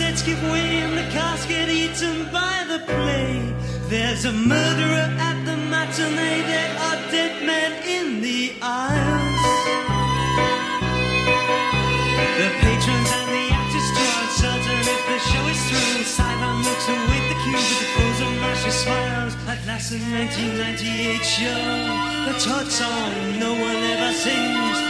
Sets give way and the cast get eaten by the play. There's a murderer at the matinee. There are dead men in the aisles. The patrons and the actors are uncertain if the show is through. Sideline looks await the cue with the frozen mashy smiles. At last, the 1998 show. The Todd song no one ever sings.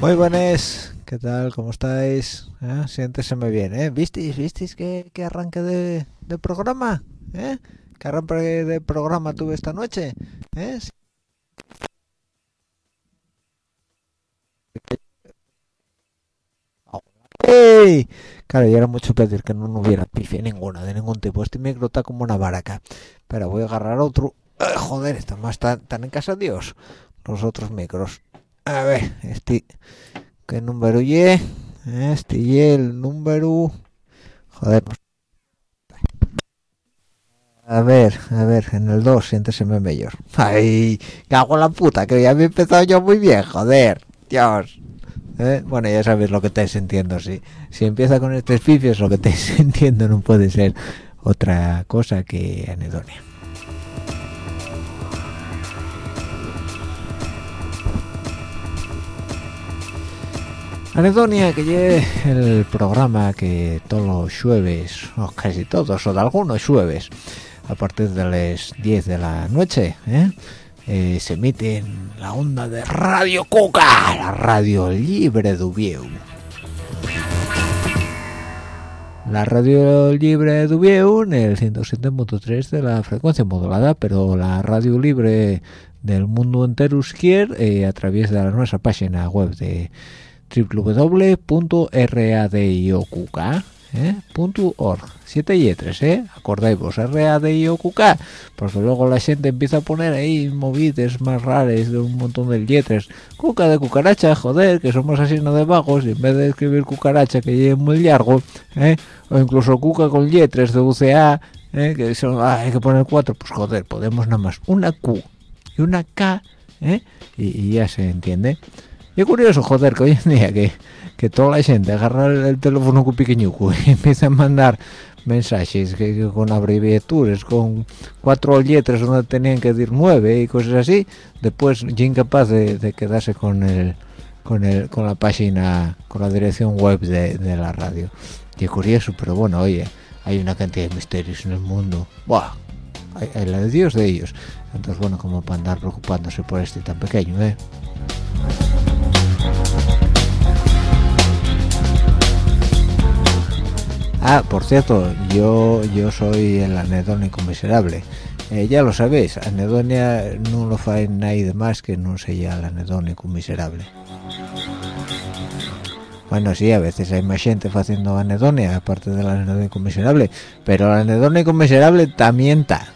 Muy buenas, ¿qué tal? ¿Cómo estáis? ¿Eh? Siénteseme bien, ¿eh? ¿Visteis? ¿Visteis que, que arranque de, de programa? ¿Eh? ¿Qué arranque de programa tuve esta noche? ¿Eh? ¡Ey! Claro, ya era mucho pedir que no hubiera pifia ninguna, de ningún tipo. Este micro está como una baraca. Pero voy a agarrar otro. ¡Eh, joder, esto más tan, tan en casa Dios. Los otros micros. A ver, este... ¿Qué número y? Este y el número... Joder. A ver, a ver, en el 2, siénteseme mejor. Ay, cago en la puta, que ya me empezado yo muy bien, joder. Dios. ¿Eh? Bueno, ya sabéis lo que estáis sintiendo, si, si empieza con estos pifios, lo que estáis sintiendo no puede ser otra cosa que anedonia. Anedonia, que lleve el programa que todos los jueves, o casi todos, o de algunos jueves, a partir de las 10 de la noche, ¿eh? Eh, se emite en la onda de Radio Cuca, la radio libre de Ubieu. La radio libre de Ubieu en el 107.3 de la frecuencia modulada, pero la radio libre del mundo entero eh, a través de la nuestra página web de www.radioqk ¿eh? punto .org siete letras eh acordáis vos R A D I O Q K porque luego la gente empieza a poner ahí movides más raras de un montón de letras cuca de cucaracha joder que somos así no de vagos y en vez de escribir cucaracha que lleve muy largo ¿eh? o incluso cuca con letras de UCA ¿eh? que son ah, hay que poner cuatro pues joder podemos nada más una Q y una K ¿eh? y, y ya se entiende y curioso joder que hoy en día que que toda la gente agarra el, el teléfono con pequeñuco y empieza a mandar mensajes que, con abreviaturas, con cuatro letras donde tenían que decir nueve y cosas así, después ya incapaz de, quedarse con el con el con la página, con la dirección web de, la radio. Y curioso, pero bueno, oye, hay una cantidad de misterios en el mundo. ¡Buah! Hay, hay la de Dios de ellos. Entonces, bueno, como para andar preocupándose por este tan pequeño, ¿eh? Ah, por cierto, yo yo soy el anedónico miserable. Eh, ya lo sabéis, anedonia no lo fae nadie más que no sea el anedónico miserable. Bueno, sí, a veces hay más gente haciendo anedonia, aparte del anedónico miserable, pero el anedónico miserable también está.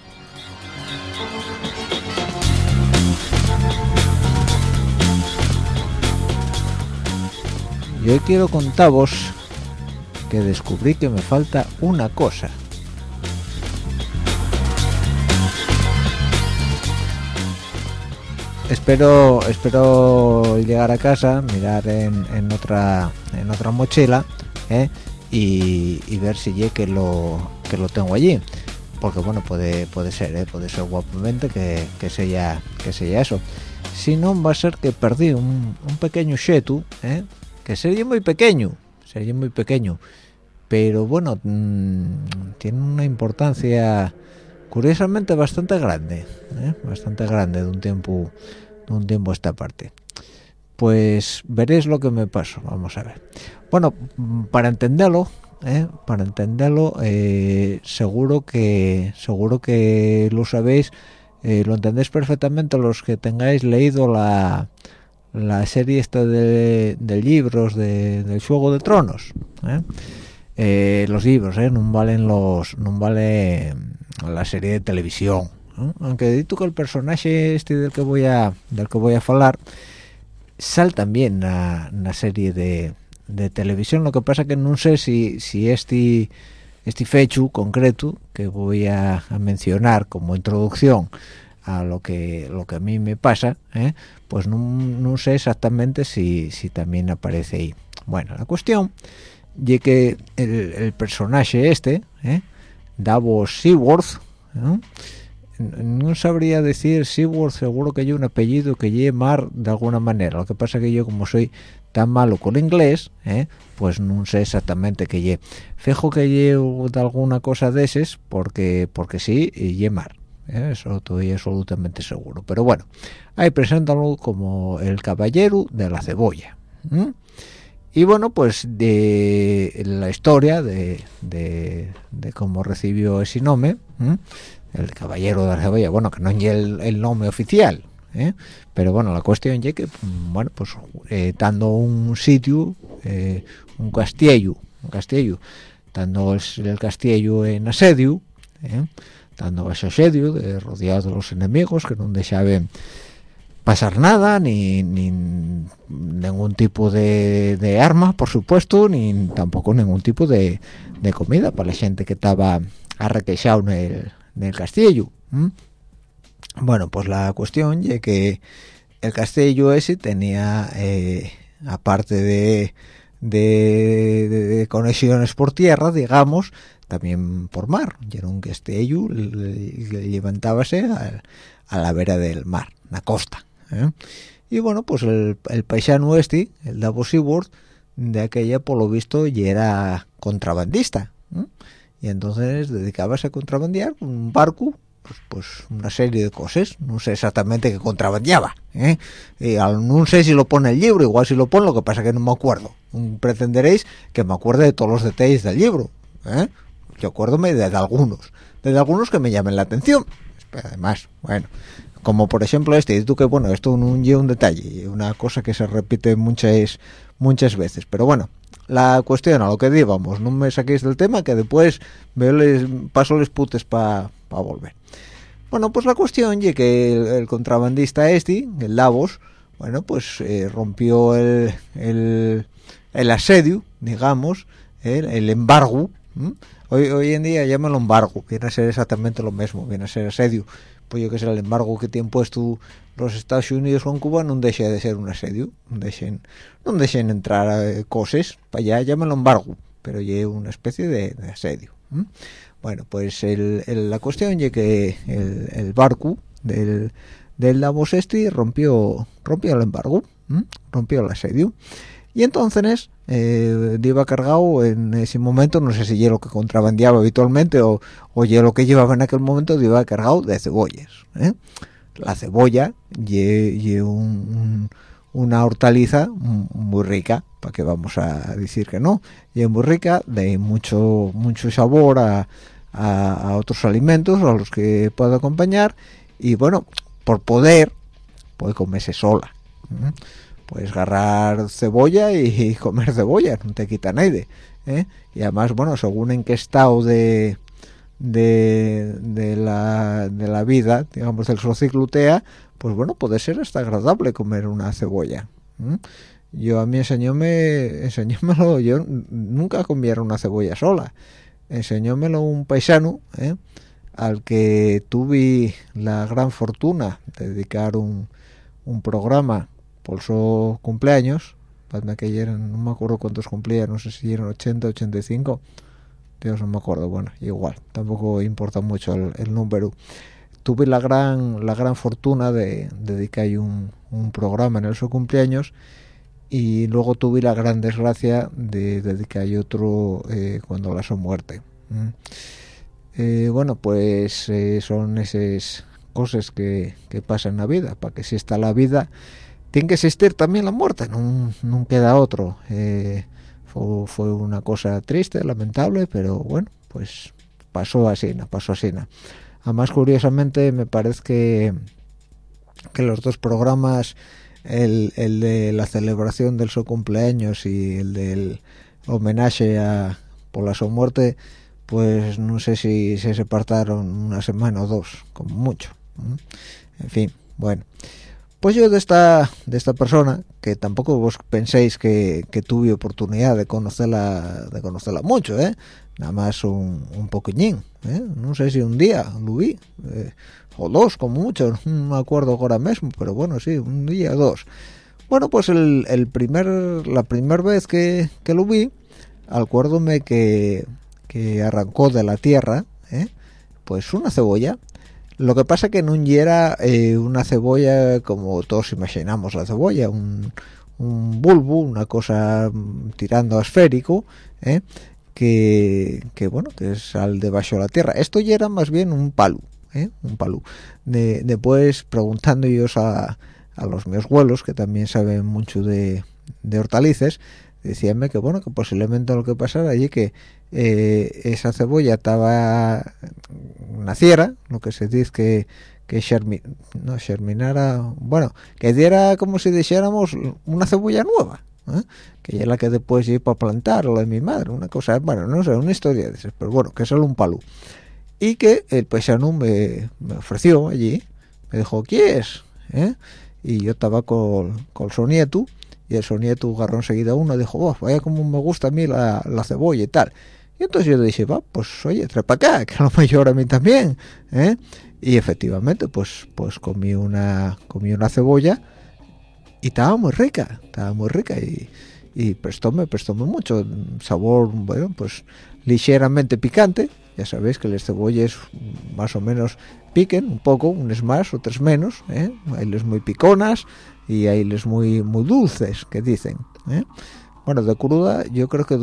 Yo quiero contaros descubrí que me falta una cosa. Espero, espero llegar a casa, mirar en, en otra en otra mochila ¿eh? y, ver si ye que lo que lo tengo allí, porque bueno puede puede ser, ¿eh? puede ser guapamente que, que sea que sea eso. Si no va a ser que perdí un, un pequeño shetu, ¿eh? que sería muy pequeño, sería muy pequeño, pero bueno mmm, tiene una importancia curiosamente bastante grande ¿eh? bastante grande de un tiempo de un tiempo esta parte pues veréis lo que me pasó vamos a ver bueno para entenderlo ¿eh? para entenderlo eh, seguro que seguro que lo sabéis lo entendéis perfectamente los que tengáis leído la la serie esta de, de libros de, del Juego de Tronos ¿eh? Eh, los libros ¿eh? no valen los no vale la serie de televisión aunque digo que el personaje este del que voy a del que voy a hablar sal también a una serie de, de televisión lo que pasa que no sé si si este este fecho concreto que voy a mencionar como introducción a lo que lo que a mí me pasa ¿eh? pues no, no, sé exactamente si, si también aparece ahí bueno la cuestión y que el, el, personaje este ¿eh? Davos Seaworth ¿no? no sabría decir Seaworth seguro que yo un apellido que lleve mar de alguna manera lo que pasa que yo como soy tan malo con inglés ¿eh? pues no sé exactamente que lleve fijo que lleve de alguna cosa de esas porque porque sí y mar ¿eh? eso estoy absolutamente seguro pero bueno ahí preséntalo como el caballero de la cebolla y bueno pues de la historia de, de, de cómo recibió ese nombre ¿eh? el caballero de la cebolla bueno que no es el, el nombre oficial ¿eh? pero bueno la cuestión es que bueno pues eh, dando un sitio eh, un castillo un castillo dando el, el castillo en asedio ¿eh? Dando bajo asedio de, rodeado de los enemigos que no dejaban pasar nada ni, ni ningún tipo de, de, arma por supuesto ni tampoco ningún tipo de, de comida para la gente que estaba arrequechado en el, castillo bueno pues la cuestión es que el castillo ese tenía eh, aparte de, de, conexiones por tierra digamos también por mar y era un castillo levantábase a, a la vera del mar la costa ¿eh? y bueno pues el, el paisano este el Davos Seaworth de aquella por lo visto ya era contrabandista ¿eh? y entonces dedicabase a contrabandear un barco pues, pues, una serie de cosas no sé exactamente qué contrabandeaba ¿eh? y al, no sé si lo pone el libro igual si lo pone lo que pasa que no me acuerdo pretenderéis que me acuerde de todos los detalles del libro ¿eh? Yo acuérdome de, de algunos de algunos que me llamen la atención. Además bueno como por ejemplo este tú que bueno esto lleva un detalle una cosa que se repite muchas muchas veces. Pero bueno la cuestión a lo que digamos no me saquéis del tema que después veo les, paso les putes para volver. Bueno pues la cuestión es que el, contrabandista este el Davos bueno pues eh, rompió el, el, asedio digamos el, embargo hoy, hoy en día llaman embargo viene a ser exactamente lo mismo viene a ser asedio. Pues yo que sé el embargo que tienen puesto los Estados Unidos con Cuba no deja de ser un asedio no dejen no dejen entrar eh, cosas. Para allá llámalo embargo pero ya una especie de, asedio bueno pues la cuestión es que el, barco del del Davos este rompió rompió el embargo rompió el asedio y entonces eh, iba cargado en ese momento no sé si era lo que contrabandeaba habitualmente o, o lo que llevaba en aquel momento iba cargado de cebollas ¿eh? la cebolla y, una hortaliza muy rica para que vamos a decir que no y muy rica de mucho mucho sabor a, otros alimentos a los que puedo acompañar y bueno por poder puede comerse sola puedes agarrar cebolla y, comer cebolla no te quita nadie ¿eh? y además bueno según en qué estado de de, la, de la vida, digamos, del socioclutea, pues bueno, puede ser hasta agradable comer una cebolla. Yo a mí enseñóme, enseñómelo, yo nunca comiera una cebolla sola. Enseñómelo un paisano, ¿eh? al que tuve la gran fortuna de dedicar un, un programa su cumpleaños, que eran, no me acuerdo cuántos cumplía, no sé si eran 80, 85, no me acuerdo, bueno, igual, tampoco importa mucho el, número. Tuve la gran la gran fortuna de, dedicar un, un programa en el su cumpleaños y luego tuve la gran desgracia de dedicar otro eh, cuando la su muerte. Eh, bueno, pues eh, son esas cosas que, que, pasan en la vida, para que si está la vida, tiene que existir también la muerte, no, no queda otro fue, una cosa triste, lamentable, pero bueno, pues pasó así, no pasó así. ¿no? Además, curiosamente, me parece que, que los dos programas, el, el de la celebración del su cumpleaños y el del homenaje a por la su muerte, pues no sé si se separaron una semana o dos, como mucho. En fin, bueno pues yo de esta de esta persona que tampoco vos penséis que, tuve oportunidad de conocerla de conocerla mucho eh nada más un, un poquillín ¿eh? no sé si un día lo vi eh, o dos como mucho no me acuerdo ahora mismo pero bueno sí un día dos bueno pues el, el primer la primera vez que, que lo vi acuérdome que que arrancó de la tierra ¿eh? pues una cebolla lo que pasa que no era eh, una cebolla como todos imaginamos la cebolla, un, bulbo, una cosa mm, tirando a esférico, ¿eh? que, bueno, que sale debajo de la tierra. Esto ya era más bien un palo, ¿eh? un palo. después preguntando a, a los meus vuelos, que también saben mucho de, de hortalizas, decíanme que bueno que posiblemente lo que pasara allí que eh, esa cebolla estaba naciera lo que se dice que que no germinara bueno que diera como si dijéramos una cebolla nueva ¿eh? que es la que después iba a plantar lo de mi madre una cosa bueno no sé una historia de esas pero bueno que es solo un palo y que el paisano me, me ofreció allí me dijo ¿quieres? ¿Eh? y yo estaba con, con su nieto y el su nieto agarró enseguida uno y dijo vaya como me gusta a mí la, la cebolla y tal y entonces yo le dije, va, pues oye, trae para acá, que a lo mejor a mí también, ¿eh? Y efectivamente, pues pues comí una comí una cebolla y estaba muy rica, estaba muy rica y, y prestóme, prestóme mucho, sabor, bueno, pues ligeramente picante, ya sabéis que las cebollas más o menos piquen un poco, unas más, otras menos, ¿eh? hay les muy piconas y hay les muy muy dulces, que dicen, ¿eh? Bueno de cruda yo creo que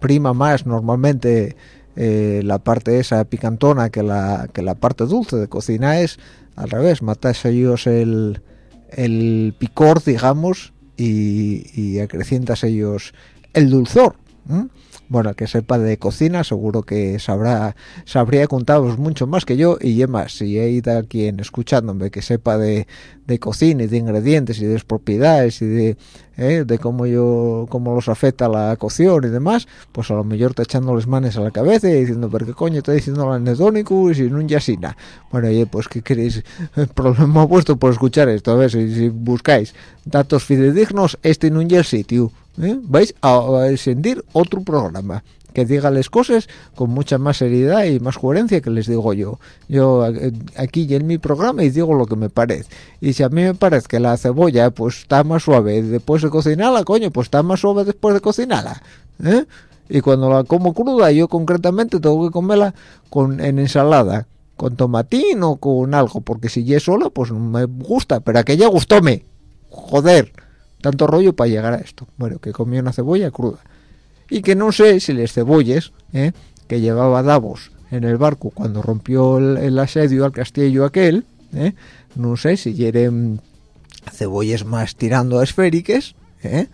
prima más normalmente eh, la parte esa picantona que la que la parte dulce de cocina es al revés matas ellos el, el picor digamos y, y acrecientas ellos el dulzor bueno que sepa de cocina seguro que sabrá sabría contaros mucho más que yo. Y más si hay quien escuchándome que sepa de, de, cocina y de ingredientes y de propiedades y de, eh, de cómo yo cómo los afecta la cocción y demás pues a lo mejor te echando las manos a la cabeza y diciendo pero qué coño está diciendo el anedónico y sin un yasina bueno oye pues qué queréis el problema puesto por escuchar esto. A ver si, buscáis datos fidedignos este no es el sitio ¿eh? vais a, sentir otro programa que diga las cosas con mucha más seriedad y más coherencia que les digo yo. Yo eh, aquí y en mi programa y digo lo que me parece. Y si a mí me parece que la cebolla pues está más suave después de cocinarla, coño, pues está más suave después de cocinarla. ¿eh? Y cuando la como cruda, yo concretamente tengo que comerla con en ensalada, con tomatín o con algo, porque si ya sola, pues no me gusta, pero aquella gustóme. Joder tanto rollo para llegar a esto. Bueno, que comía una cebolla cruda. Y que no sé si les cebolles, ¿eh? que llevaba Davos en el barco cuando rompió el, asedio al castillo aquel, ¿eh? no sé si quieren cebolles más tirando a esféricas, ¿eh?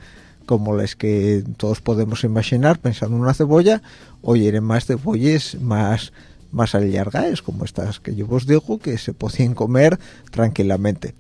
como las que todos podemos imaginar pensando en una cebolla, o quieren más cebolles más más alargadas, como estas que yo os digo, que se podían comer tranquilamente.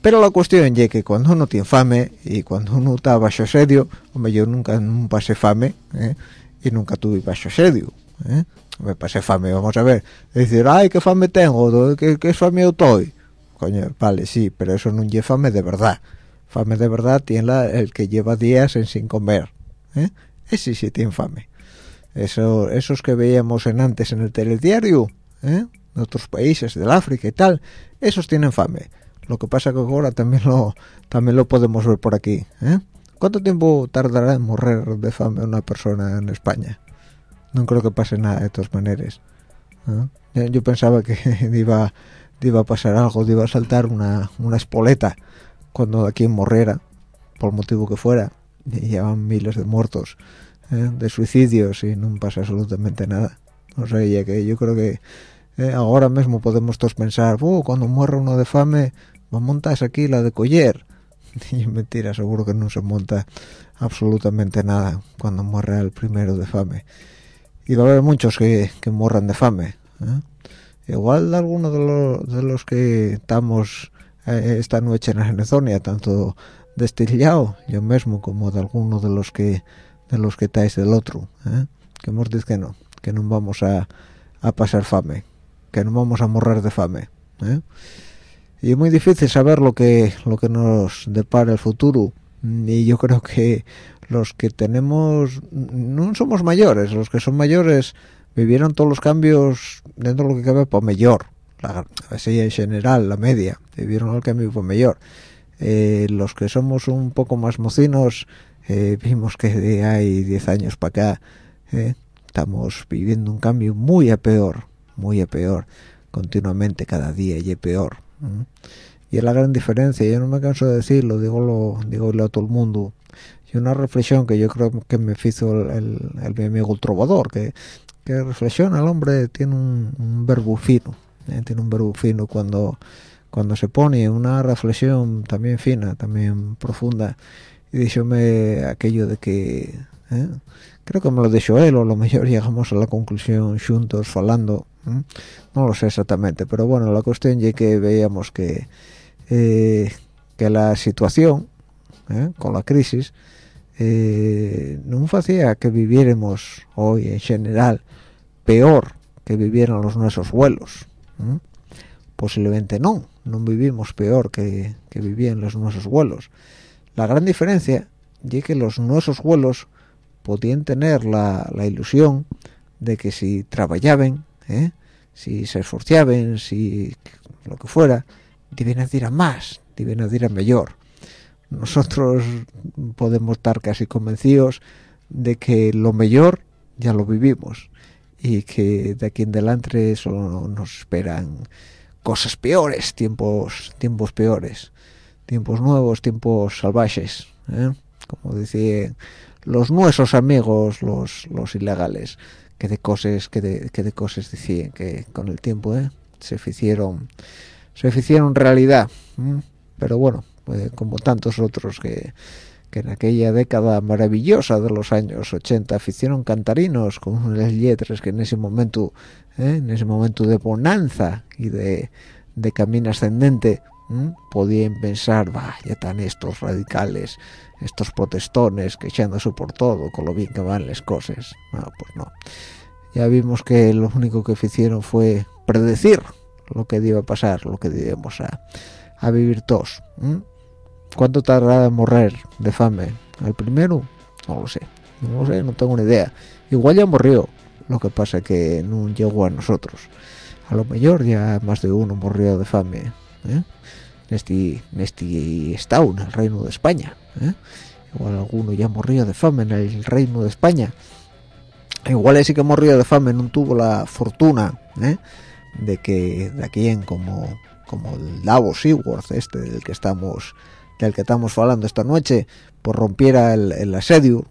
Pero la cuestión es que cuando uno tiene fame y cuando uno está bajo sedio, hombre, yo nunca, pasé fame ¿eh? y nunca tuve bajo sedio. ¿eh? Me pasé fame, vamos a ver. Decir, ay, qué fame tengo, qué, qué fame estoy. Coño, vale, sí, pero eso no es fame de verdad. Fame de verdad tiene el que lleva días en sin comer. ¿eh? Ese sí tiene fame. Eso, esos que veíamos en antes en el telediario, ¿eh? en otros países del África y tal, esos tienen fame lo que pasa que ahora también lo también lo podemos ver por aquí. ¿eh? ¿Cuánto tiempo tardará en morir de fame una persona en España? No creo que pase nada de todas maneras. ¿eh? Yo pensaba que iba, iba a pasar algo, iba a saltar una, una espoleta cuando aquí morriera, por motivo que fuera. Llevan miles de muertos, ¿eh? de suicidios y no pasa absolutamente nada. O sea, ya que yo creo que ahora mismo podemos todos pensar, oh, cuando muera uno de fame ¿Va montas aquí la de coller? Y mentira, seguro que no se monta absolutamente nada cuando muera el primero de fame. Y va a haber muchos que, que morran de fame. ¿eh? Igual de, los, de los que estamos eh, esta noche en Genezonia, tanto de yo mismo, como de algunos de los que de los que estáis del otro, ¿eh? que hemos dicho que no, que no vamos a, a pasar fame, que no vamos a morrer de fame. ¿eh? Y es muy difícil saber lo que lo que nos depara el futuro. Y yo creo que los que tenemos no somos mayores los que son mayores vivieron todos los cambios dentro de lo que cabe por mayor la en general la media vivieron el cambio por mayor eh, los que somos un poco más mocinos eh, vimos que hay 10 años para acá eh, estamos viviendo un cambio muy a peor muy a peor continuamente cada día y peor y es la gran diferencia yo no me canso de decirlo digo lo digo a todo el mundo y una reflexión que yo creo que me hizo el, mi amigo el trovador que, que reflexiona el hombre tiene un, verbo fino ¿eh? tiene un verbo fino cuando cuando se pone una reflexión también fina también profunda y díjome aquello de que ¿eh? creo que me lo dijo él o lo mejor llegamos a la conclusión juntos no lo sé exactamente pero bueno la cuestión es que veíamos que eh, que la situación ¿eh? con la crisis eh, no hacía que viviéramos hoy en general peor que vivieran los nuestros vuelos posiblemente no no vivimos peor que, que vivían los nuestros vuelos la gran diferencia es que los nuestros vuelos podían tener la, la ilusión de que si trabajaban ¿eh? Si se esforzaban, si lo que fuera, deben ir a más, deben ir a mejor. Nosotros podemos estar casi convencidos de que lo mejor ya lo vivimos y que de aquí en adelante solo nos esperan cosas peores, tiempos tiempos peores, tiempos nuevos, tiempos salvajes, ¿eh? como decían los nuestros amigos, los, los ilegales que de cosas que de, que de cosas decían que con el tiempo ¿eh? se hicieron se hicieron realidad pero bueno pues, como tantos otros que, que en aquella década maravillosa de los años 80 hicieron cantarinos con unas letras que en ese momento ¿eh? en ese momento de bonanza y de, de camino ascendente podían pensar va ya están estos radicales estos protestones quechándose por todo con lo bien que van las cosas no pues no ya vimos que lo único que hicieron fue predecir lo que iba a pasar lo que íbamos a, a vivir todos ¿Cuánto tardará en morir de fame? ¿El primero? No lo sé. No lo sé, no tengo ni idea. Igual ya murió. Lo que pasa que no llegó a nosotros. A lo mejor ya más de uno murió de fame. ¿eh? En este, en estado, en el Reino de España. ¿eh? Igual alguno ya murió de fame en el Reino de España. Igual ese que murió de fame no tuvo la fortuna ¿eh? de que de aquí en como como el Davos Seaworth este del que estamos del que estamos hablando esta noche, pues rompiera el, asedio,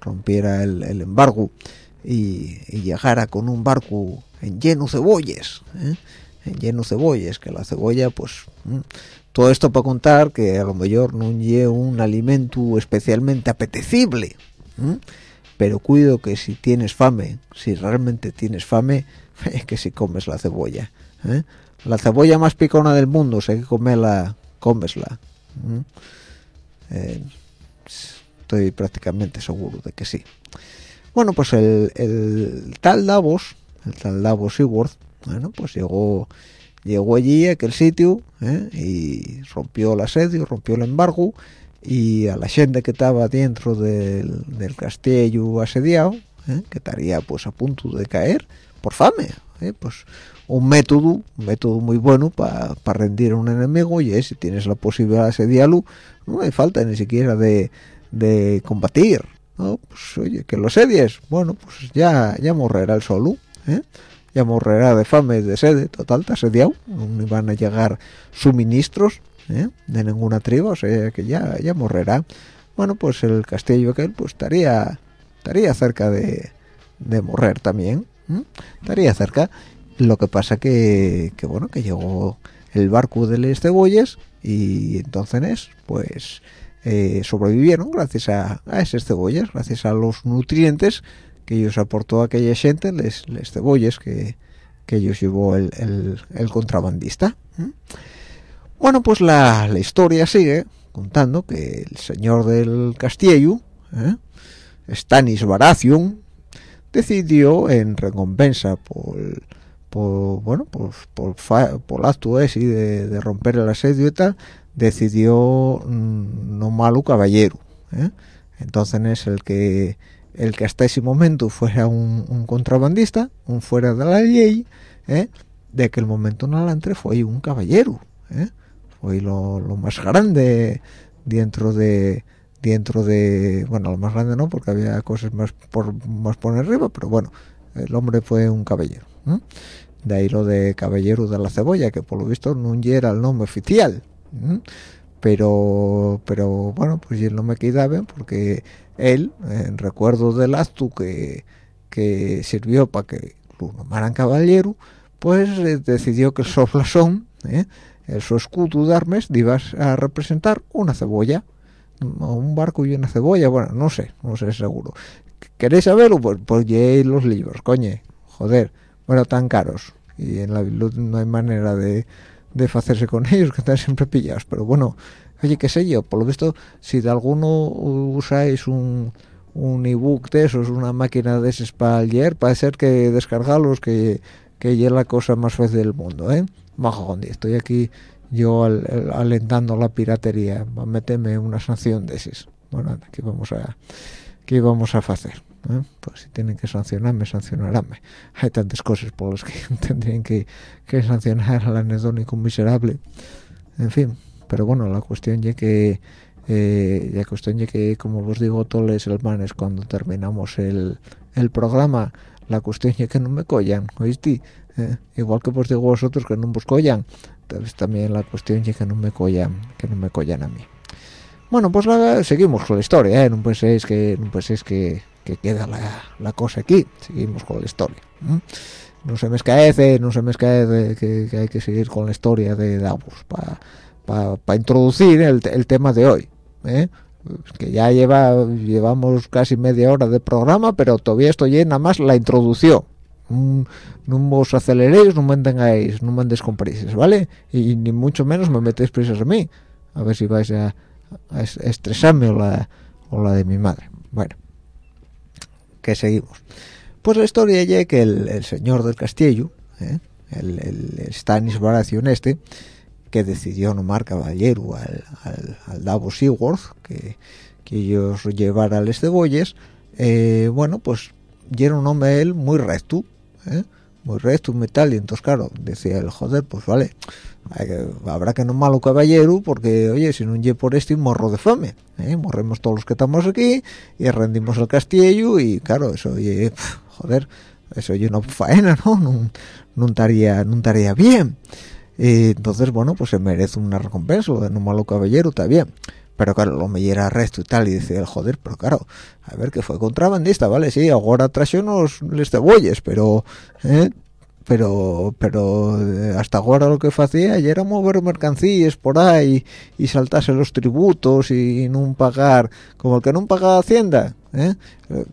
rompiera el, embargo y, llegara con un barco en lleno cebollas, ¿eh? En lleno cebollas, que la cebolla, pues, todo esto para contar que a lo mejor no lleve un alimento especialmente apetecible, pero cuido que si tienes fame, si realmente tienes fame, que si comes la cebolla. ¿eh? La cebolla más picona del mundo, sé que comerla, comesla, eh, estoy prácticamente seguro de que sí. Bueno, pues el, tal Davos, el tal Davos Seaworth, bueno, pues llegó llegó allí a aquel sitio ¿eh? y rompió el asedio, rompió el embargo y a la gente que estaba dentro del, castillo asediado, ¿eh? que estaría pues a punto de caer por fame, pues un método, un método muy bueno para rendir a un enemigo y es si tienes la posibilidad de asediarlo, no hay falta ni siquiera de, combatir, ¿no? Pues oye, que lo asedies, bueno, pues ya, ya morrerá el solo, ¿eh? Ya morrerá de fame de sede, total, te asediado, no van a llegar suministros ¿eh? de ninguna tribu, o sea que ya, ya morrerá. Bueno, pues el castillo aquel pues estaría, estaría cerca de, de morrer también, estaría cerca lo que pasa que, que bueno, que llegó el barco de les cebollas y entonces, pues, eh, sobrevivieron gracias a, a, esas cebollas, gracias a los nutrientes que ellos aportó a aquella gente, les, les cebollas que, que ellos llevó el, el, contrabandista. Bueno, pues la, la, historia sigue contando que el señor del castillo, ¿eh? Stanis Baratheon, decidió en recompensa por por bueno pues por, por el acto de, romper el asedio y tal decidió mm, no malo caballero ¿eh? entonces es el que el que hasta ese momento fuera un, contrabandista un fuera de la ley ¿eh? de que el momento en adelante fue un caballero ¿eh? fue lo, más grande dentro de dentro de bueno lo más grande no porque había cosas más por más por arriba pero bueno el hombre fue un caballero de ahí lo de Caballero de la Cebolla, que por lo visto no era el nombre oficial. Pero, pero bueno, pues él no me quedaba porque él, en recuerdo del acto que, que sirvió para que lo nombraran caballero, pues eh, decidió que el soflasón, ¿eh? el su escudo de iba a representar una cebolla, un barco y una cebolla, bueno, no sé, no sé seguro. ¿Queréis saberlo? Pues, pues los libros, coño, joder, bueno, tan caros, y en la Biblia no hay manera de, de hacerse con ellos, que están siempre pillados. Pero bueno, oye, qué sé yo, por lo visto, si de alguno usáis un, un ebook de esos, una máquina de esos para leer, puede ser que descargarlos, que, que es la cosa más fácil del mundo, ¿eh? Majo, estoy aquí yo alentando la piratería, meterme una sanción de esas. Bueno, aquí vamos a, ¿qué vamos a hacer? ¿Eh? pues si tienen que sancionarme, sancionaránme. Hay tantas cosas por las que tendrían que, sancionar al anedónico miserable. En fin, pero bueno, la cuestión ya que eh, la cuestión ya que como os digo todos los hermanos cuando terminamos el, el programa la cuestión ya que no me collan oíste eh, igual que os digo vosotros que no os collan también la cuestión ya que no me collan que no me collan a mí bueno pues seguimos con la historia ¿eh? no penséis que no penséis que que queda la, cosa aquí seguimos con la historia no se me escaece no se me escaece que, que hay que seguir con la historia de Davos para introducir el, tema de hoy ¿eh? que ya lleva llevamos casi media hora de programa pero todavía estoy nada más la introducción. No os aceleréis no me tengáis no me andes con vale y ni mucho menos me metéis prisas a mí. A ver si vais a, estresarme o la, o la de mi madre. Bueno que seguimos pues la historia es que el, señor del castillo ¿eh? el, el Stanis este que decidió nomar caballero al, al, al Davos Seaworth que, que ellos llevara al este eh, bueno pues era un hombre él muy recto ¿eh? Muy recto y tal y entonces claro decía el joder pues vale habrá que no malo caballero porque oye si no lle por esto y morro de fame ¿eh? morremos todos los que estamos aquí y rendimos el castillo y claro eso oye joder eso yo no faena no no, estaría no estaría bien. Entonces bueno pues se merece una recompensa de no malo caballero está bien pero claro lo me era resto y tal y dice joder pero claro a ver que fue contrabandista vale sí ahora trajo unos les cebolles pero ¿eh? pero pero eh, hasta ahora lo que hacía ya era mover mercancías por ahí y saltarse los tributos y no pagar como el que no pagaba hacienda ¿eh? eh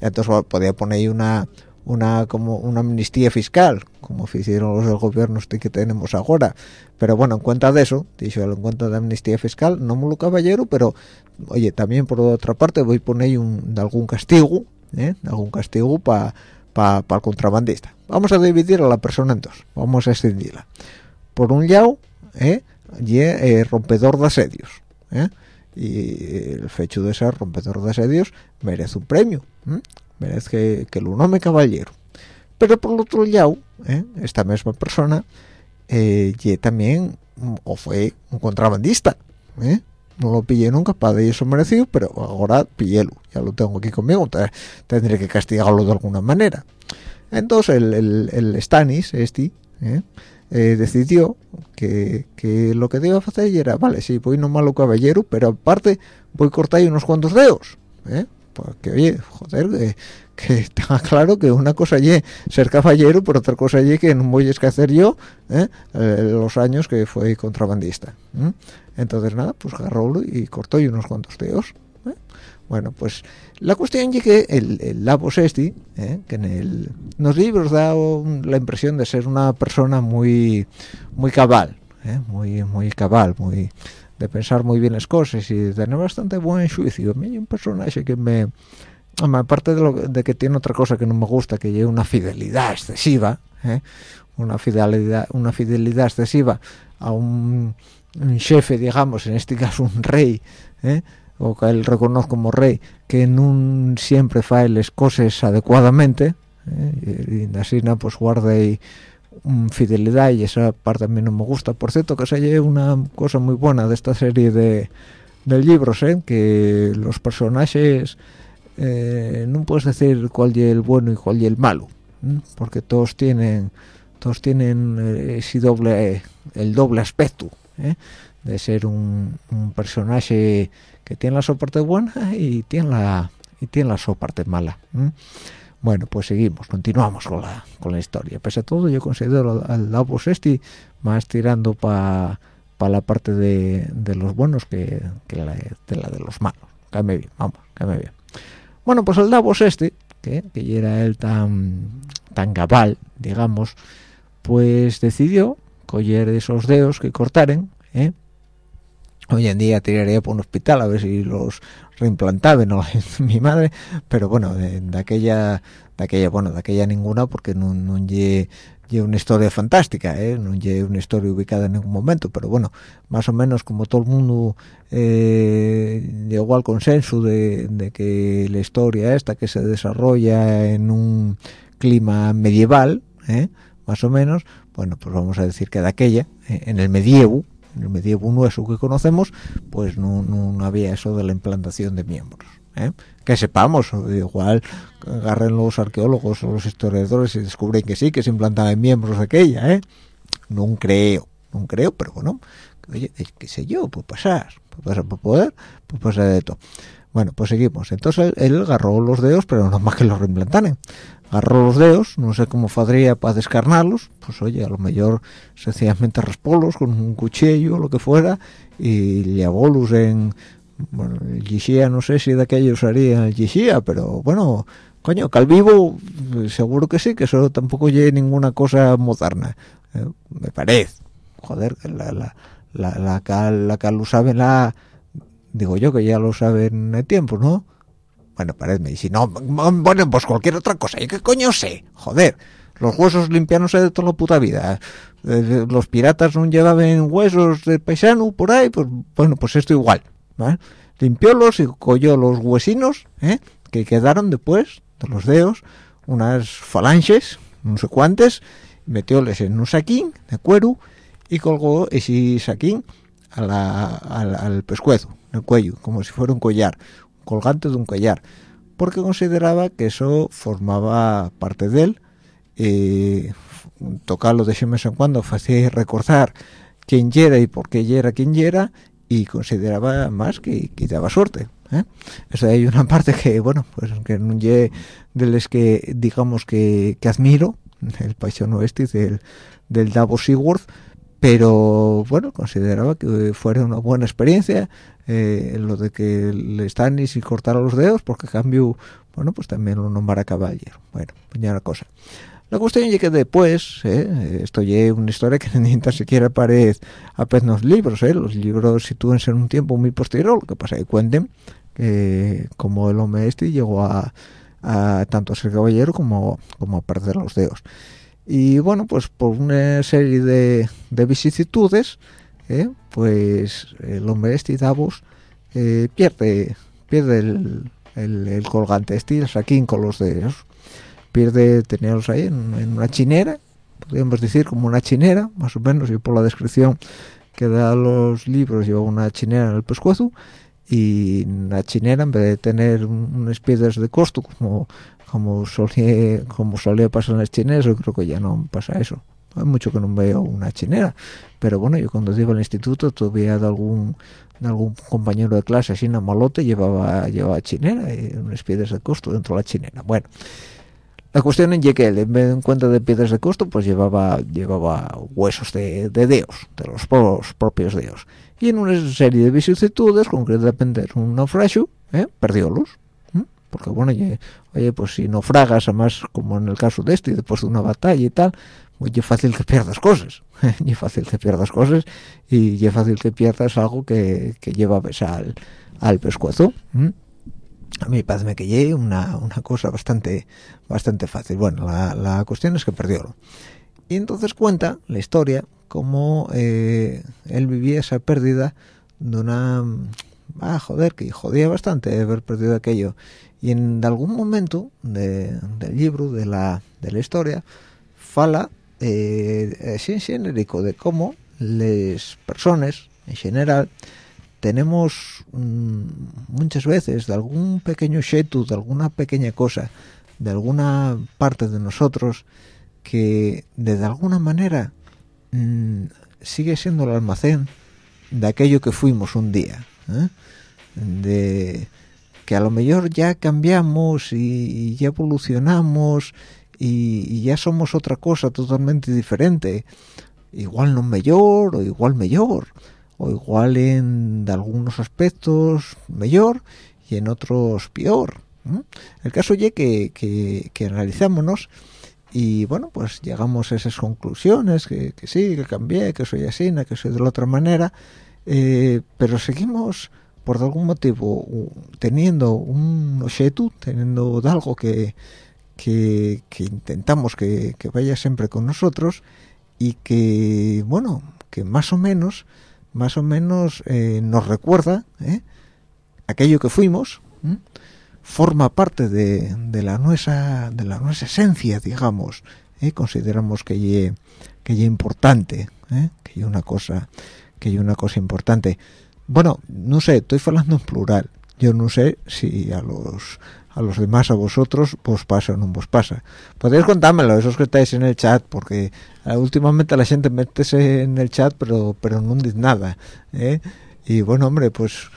entonces podía poner una una como una amnistía fiscal como hicieron los del gobierno este que tenemos ahora pero bueno en cuenta de eso dicho en cuenta de amnistía fiscal no me lo caballero pero oye también por otra parte voy a poner un, algún castigo ¿eh? algún castigo para pa, el contrabandista vamos a dividir a la persona en dos vamos a extendirla por un lado ¿eh? y eh, rompedor de asedios ¿eh? y el fecho de ser rompedor de asedios merece un premio merece que, que lo nombre caballero pero por otro lado ¿eh? esta misma persona eh, también o fue un contrabandista ¿eh? no lo pillé nunca para de eso merecido pero ahora pillelo ya lo tengo aquí conmigo tendré que castigarlo de alguna manera entonces el, el, el Stanis este ¿eh? Eh, decidió que, que, lo que debía hacer era vale sí voy no malo caballero pero aparte voy a cortar unos cuantos dedos ¿eh? Porque oye joder que tenga claro que una cosa y ser caballero por otra cosa y que no voy a que hacer yo ¿eh? Eh, los años que fue contrabandista entonces nada pues agarró y cortó y unos cuantos dedos ¿eh? bueno pues la cuestión es que el, el Lavos este que en, el, los libros da la impresión de ser una persona muy muy cabal muy muy cabal muy de pensar muy bien las cosas y de tener bastante buen juicio a mí un personaje que me aparte de, lo, de que tiene otra cosa que no me gusta que lleve una fidelidad excesiva ¿eh? una fidelidad una fidelidad excesiva a un, jefe digamos en este caso un rey ¿eh? o que él reconoce como rey que no siempre hace las cosas adecuadamente ¿eh? y no pues guarde fidelidad y esa parte a mí no me gusta por cierto que se una cosa muy buena de esta serie de, de libros ¿eh? que los personajes eh, no puedes decir cuál es el bueno y cuál es el malo porque todos tienen todos tienen eh, ese doble el doble aspecto ¿eh? de ser un, personaje que tiene la su parte buena y tiene la y tiene la su parte mala bueno pues seguimos continuamos con la con la historia. Pese a todo yo considero al Davos este más tirando para la parte de, los buenos que, la, de la de los malos. Cáeme bien vamos cáeme bien. Bueno, pues el Davos este, que, que era él tan, tan cabal, digamos, pues decidió coger esos dedos que cortaren, ¿eh? Hoy en día tiraría por un hospital a ver si los reimplantaban, ¿no? mi madre, pero bueno, de, aquella, de aquella, bueno, de aquella ninguna, porque no, no una historia fantástica, ¿eh? no es una historia ubicada en ningún momento, pero bueno, más o menos como todo el mundo eh, llegó al consenso de, que la historia esta que se desarrolla en un clima medieval, ¿eh? más o menos, bueno, pues vamos a decir que de aquella, eh, en el medievo, en el medievo nuestro que conocemos, pues no, no había eso de la implantación de miembros. ¿eh? que sepamos igual agarren los arqueólogos o los historiadores y descubren que sí que se implantaban miembros aquella ¿eh? no creo no creo pero bueno oye qué sé yo puede pasar puede pasar por poder puede pasar de todo bueno pues seguimos entonces él, agarró los dedos pero no más que los reimplantaran agarró los dedos no sé cómo podría para descarnarlos pues oye a lo mejor sencillamente raspolos con un cuchillo o lo que fuera y llevólos en bueno, el no sé si de aquello usaría el Gixía, pero bueno, coño, que al vivo seguro que sí, que eso tampoco lleve ninguna cosa moderna, eh, me parece. Joder, la, la, la, la, cal, la cal saben la... Digo yo que ya lo saben el tiempo, ¿no? Bueno, parece, y si no, bueno, pues cualquier otra cosa, ¿y qué coño sé? Joder, los huesos limpianos de toda la puta vida. Eh, los piratas no llevaban huesos de paisano por ahí, pues bueno, pues esto igual. ¿vale? Limpiólos y cogió los huesinos ¿eh? que quedaron después de los dedos, unas falanges, no sé cuántas, metióles en un saquín de cuero y colgó ese saquín a la, al, al pescuezo, en el cuello, como si fuera un collar, un colgante de un collar, porque consideraba que eso formaba parte de él, eh, tocarlo de vez en cuando hacía recordar quién era y por qué era quien era y consideraba más que, que daba suerte ¿eh? eso hay una parte que bueno pues que no de los que digamos que, que admiro el paisano este del, del Davos Seaworth pero bueno consideraba que fuera una buena experiencia eh, lo de que le están y cortar los dedos porque cambio bueno pues también lo nombra caballero. Bueno pues ya una cosa. La cuestión es que después, eh, esto es una historia que ni tan siquiera parece apenas los libros, eh, los libros sitúense en un tiempo muy posterior, lo que pasa que cuenten que como el hombre este llegó a, a tanto a ser caballero como, como a perder los dedos. Y bueno, pues por una serie de, de vicisitudes, eh, pues el hombre este Davos eh, pierde pierde el, el, colgante este, el saquín con los dedos. Pierde tenerlos ahí en, una chinera, podríamos decir como una chinera, más o menos, y por la descripción que da los libros lleva una chinera en el pescuezo y la chinera en vez de tener unas piedras de costo como como solía como solía pasar en las chineras yo creo que ya no pasa eso hay mucho que no veo una chinera pero bueno yo cuando iba al instituto todavía de algún de algún compañero de clase así en malote llevaba llevaba chinera y unas piedras de costo dentro de la chinera bueno la cuestión es que él, en vez de en cuenta de piedras de costo, pues llevaba llevaba huesos de, de deos, de los, propios deos. Y en una serie de vicisitudes, concretamente en un naufragio, ¿eh? perdiólos. Porque bueno, oye, pues si naufragas, además como en el caso de este, y después de una batalla y tal, pues es fácil que pierdas cosas. es fácil que pierdas cosas y es fácil que pierdas algo que, que lleva al, al pescuezo a mí parece que llegue una, una cosa bastante bastante fácil. Bueno la, la cuestión es que perdió y entonces cuenta la historia cómo eh, él vivía esa pérdida de una ah joder que jodía bastante haber perdido aquello y en algún momento de, del libro de la de la historia fala eh, sin genérico de cómo las personas en general tenemos mmm, muchas veces de algún pequeño shetu, de alguna pequeña cosa, de alguna parte de nosotros que de alguna manera mmm, sigue siendo el almacén de aquello que fuimos un día. ¿eh? De que a lo mejor ya cambiamos y, ya evolucionamos y, ya somos otra cosa totalmente diferente. Igual no mejor o igual mejor o igual en algunos aspectos mejor y en otros peor. El caso es que, que, que analizámonos y bueno, pues llegamos a esas conclusiones, que, que sí, que cambié, que soy así, que soy de la otra manera, eh, pero seguimos por algún motivo teniendo un objeto, teniendo algo que, que, intentamos que, que, vaya siempre con nosotros y que, bueno, que más o menos más o menos eh, nos recuerda ¿eh? aquello que fuimos ¿eh? forma parte de, de, la nuestra de la nuestra esencia digamos consideramos que es que importante que es una cosa que es una cosa importante bueno no sé estoy hablando en plural yo no sé si a los a los demás, a vosotros, vos pasa o no vos pasa. Podéis contármelo, esos que estáis en el chat, porque uh, últimamente la gente mete en el chat, pero pero no dice nada. ¿eh? Y bueno, hombre, pues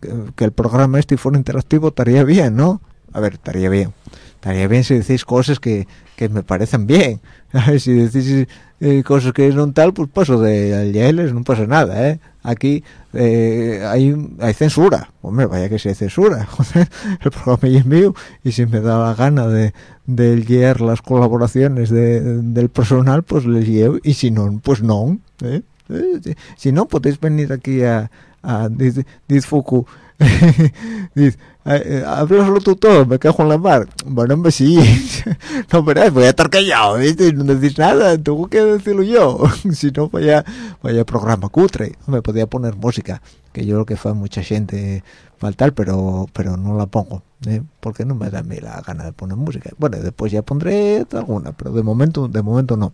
que, que, el programa este fuera interactivo estaría bien, ¿no? A ver, estaría bien. Estaría bien si decís cosas que, que me parecen bien. A si decís eh, cosas que son tal pues paso de leerles no pasa nada eh aquí eh, hay hay censura. Hombre vaya que se censura joder, el programa es mío y si me da la gana de de leer las colaboraciones de, del personal pues les llevo y si no pues no ¿eh? Eh, si no podéis venir aquí a, a dice Fuku dice eh, háblaslo tú todo me cago en la mar bueno hombre sí. No pero voy a estar callado ¿viste? no decís nada tengo que decirlo yo. Si no vaya vaya programa cutre. Me podía poner música que yo lo que fue mucha gente faltar pero pero no la pongo ¿eh? porque no me da a mí la gana de poner música. Bueno después ya pondré alguna pero de momento de momento no.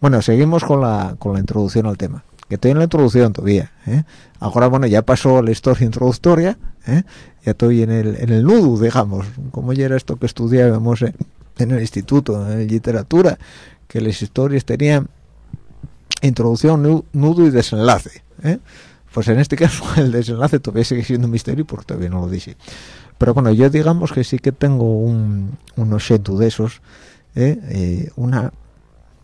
Bueno seguimos con la con la introducción al tema que estoy en la introducción todavía ¿eh? ahora bueno ya pasó la historia introductoria ¿eh? ya estoy en el, en el nudo digamos como ya era esto que estudiábamos en, en el instituto en literatura que las historias tenían introducción nudo y desenlace ¿eh? pues en este caso el desenlace todavía sigue siendo un misterio porque todavía no lo dije pero bueno yo digamos que sí que tengo un, un objeto de esos ¿eh? Eh, una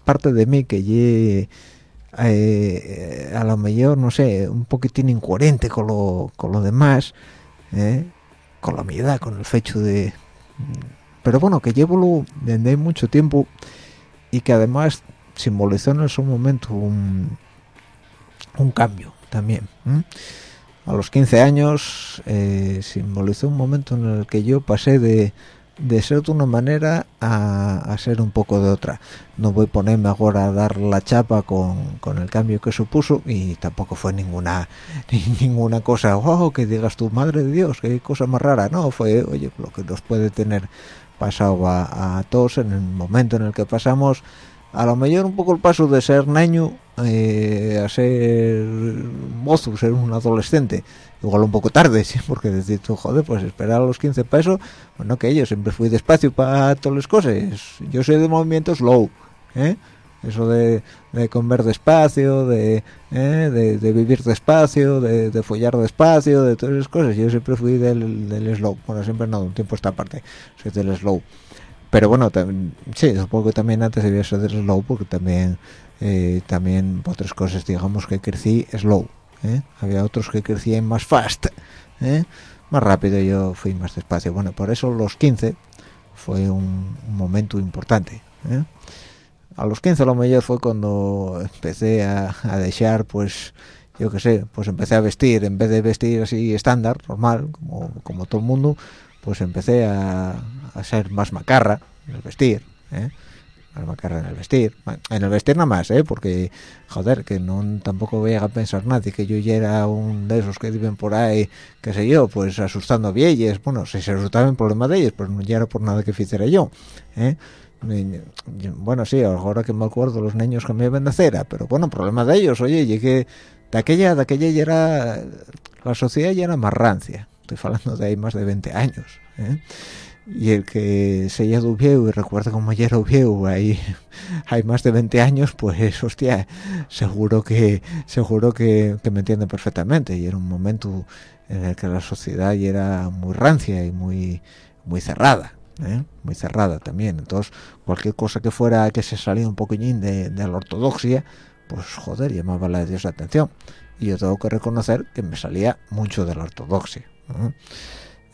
parte de mí que llegue eh, a lo mejor, no sé, un poquitín incoherente con lo, con lo demás, eh, con la edad, con el fecho de... Pero bueno, que llevo desde mucho tiempo y que además simbolizó en su momento un, un cambio también. A los 15 años eh, simbolizó un momento en el que yo pasé de de ser de una manera a, a, ser un poco de otra. No voy a ponerme ahora a dar la chapa con, con el cambio que supuso y tampoco fue ninguna ninguna cosa, oh, que digas tu madre de Dios, qué cosa más rara. No, fue, oye, lo que nos puede tener pasado a, a todos en el momento en el que pasamos a lo mejor un poco el paso de ser niño eh, a ser mozo, ser un adolescente igual un poco tarde, ¿sí? porque decir tú, joder, pues esperar a los 15 pesos, bueno, que yo siempre fui despacio para todas las cosas, yo soy de movimiento slow, ¿eh? eso de, de comer despacio, de, ¿eh? de, de, vivir despacio, de, de, follar despacio, de todas esas cosas, yo siempre fui del, del slow, bueno, siempre no, un tiempo esta parte, soy del slow, pero bueno, sí, supongo que también antes debía ser del slow, porque también, eh, también otras cosas, digamos que crecí slow, ¿eh? había otros que crecían más fast ¿eh? más rápido yo fui más despacio bueno por eso los 15 fue un, un momento importante ¿eh? a los 15 lo mejor fue cuando empecé a, a desear pues yo qué sé pues empecé a vestir en vez de vestir así estándar normal como, como todo el mundo pues empecé a, a ser más macarra en el vestir ¿eh? más macarra en el vestir en el vestir nada más ¿eh? porque joder que no tampoco voy a pensar nadie que yo ya era un de esos que viven por ahí qué sé yo pues asustando vielles bueno si se asustaban el problema de ellos pero no ya era por nada que hiciera yo ¿eh? bueno sí ahora que me acuerdo los niños que me iban de cera pero bueno problema de ellos oye llegué de aquella de aquella ya era la sociedad ya era más rancia estoy hablando de ahí más de 20 años ¿eh? y el que se haya viejo y recuerda como era viejo ahí hay más de 20 años pues hostia seguro que seguro que, me entiende perfectamente y era un momento en el que la sociedad ya era muy rancia y muy muy cerrada ¿eh? muy cerrada también entonces cualquier cosa que fuera que se salía un poquillín de, de la ortodoxia pues joder llamaba la Dios la atención y yo tengo que reconocer que me salía mucho de la ortodoxia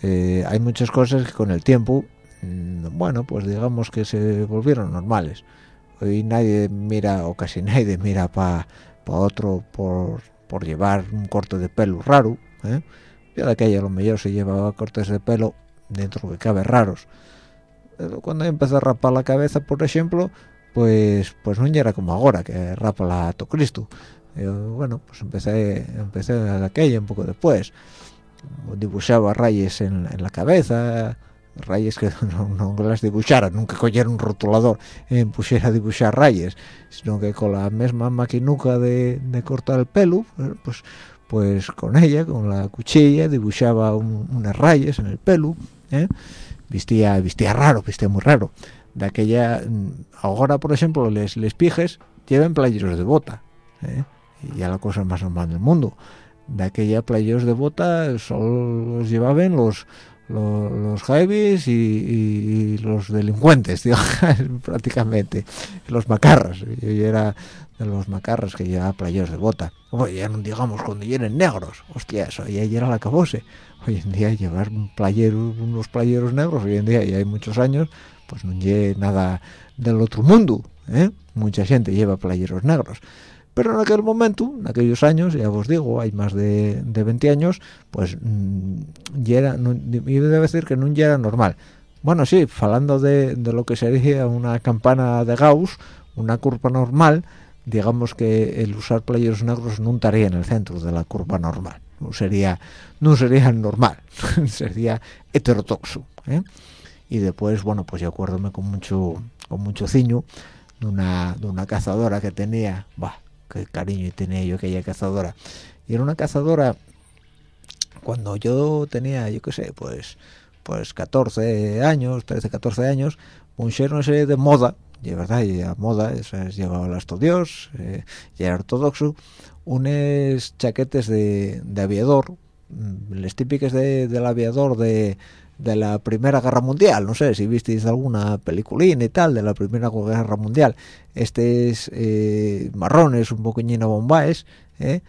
¿eh? Hay muchas cosas que con el tiempo mmm, bueno pues digamos que se volvieron normales hoy nadie mira o casi nadie mira para pa otro por, por llevar un corte de pelo raro ¿eh? yo de aquella a lo mejor se llevaba cortes de pelo dentro que cabe raros cuando empecé a rapar la cabeza por ejemplo pues pues no era como ahora que rapa la to Cristo bueno pues empecé empecé aquella un poco después dibujaba rayes en, la cabeza rayes que no, no las dibujara nunca cogiera un rotulador y pusiera a dibujar rayes sino que con la misma maquinuca de, cortar el pelo pues pues con ella con la cuchilla dibujaba un, unas rayas en el pelo ¿eh? vestía vestía raro vestía muy raro de aquella ahora por ejemplo les les pijes llevan playeros de bota ¿eh? ya la cosa más normal del mundo de aquella playos de bota solo los llevaban los los heavies y, los delincuentes, digo, prácticamente, los macarras. Yo era de los macarras que llevaba playos de bota. Oye, ya no digamos cuando llenen negros, hostia, eso ya era la cabose. Hoy en día llevar playeros, unos playeros negros, hoy en día ya hay muchos años, pues no lleve nada del otro mundo, ¿eh? Mucha gente lleva playeros negros pero en aquel momento, en aquellos años, ya os digo, hay más de, de 20 años, pues mm, ya era, no, debo decir que no ya era normal. Bueno, sí, hablando de, de, lo que sería una campana de Gauss, una curva normal, digamos que el usar playeros negros no estaría en el centro de la curva normal, no sería, no sería normal, sería heterodoxo. ¿eh? Y después, bueno, pues yo acuérdome con mucho, con mucho ciño de una, de una cazadora que tenía, bah, qué cariño tenía yo aquella cazadora. Y era una cazadora, cuando yo tenía, yo qué sé, pues pues 14 años, 13, 14 años, un no sé de moda, de verdad, ya moda, eso es, llevaba el estudios, eh, ya era ortodoxo, unes chaquetes de, aviador, mm, les típicas de, del aviador de, de la Primera Guerra Mundial, no sé si visteis alguna peliculina y tal de la Primera Guerra Mundial, estos eh, marrones un poco llenos bombaes, eh,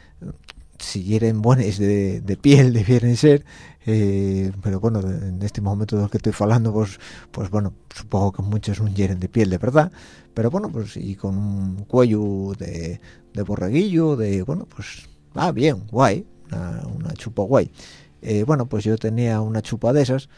si quieren buenos de, de, piel debieran ser, eh, pero bueno, en este momento de lo que estoy hablando, pues, pues bueno, supongo que muchos no hieren de piel de verdad, pero bueno, pues y con un cuello de, de borreguillo, de, bueno, pues, ah, bien, guay, una, una chupa guay. Eh, bueno, pues yo tenía una chupa de esas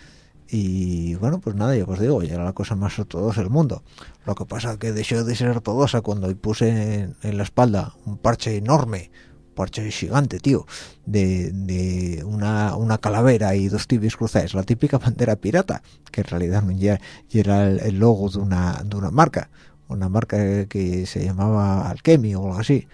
y bueno, pues nada, yo os digo, ya era la cosa más ortodoxa del mundo. Lo que pasa que dejó de ser ortodoxa cuando puse en, la espalda un parche enorme, un parche gigante, tío, de, una, una, calavera y dos tibios cruzados, la típica bandera pirata, que en realidad ya, era el, logo de una, de una marca, una marca que se llamaba Alchemy o algo así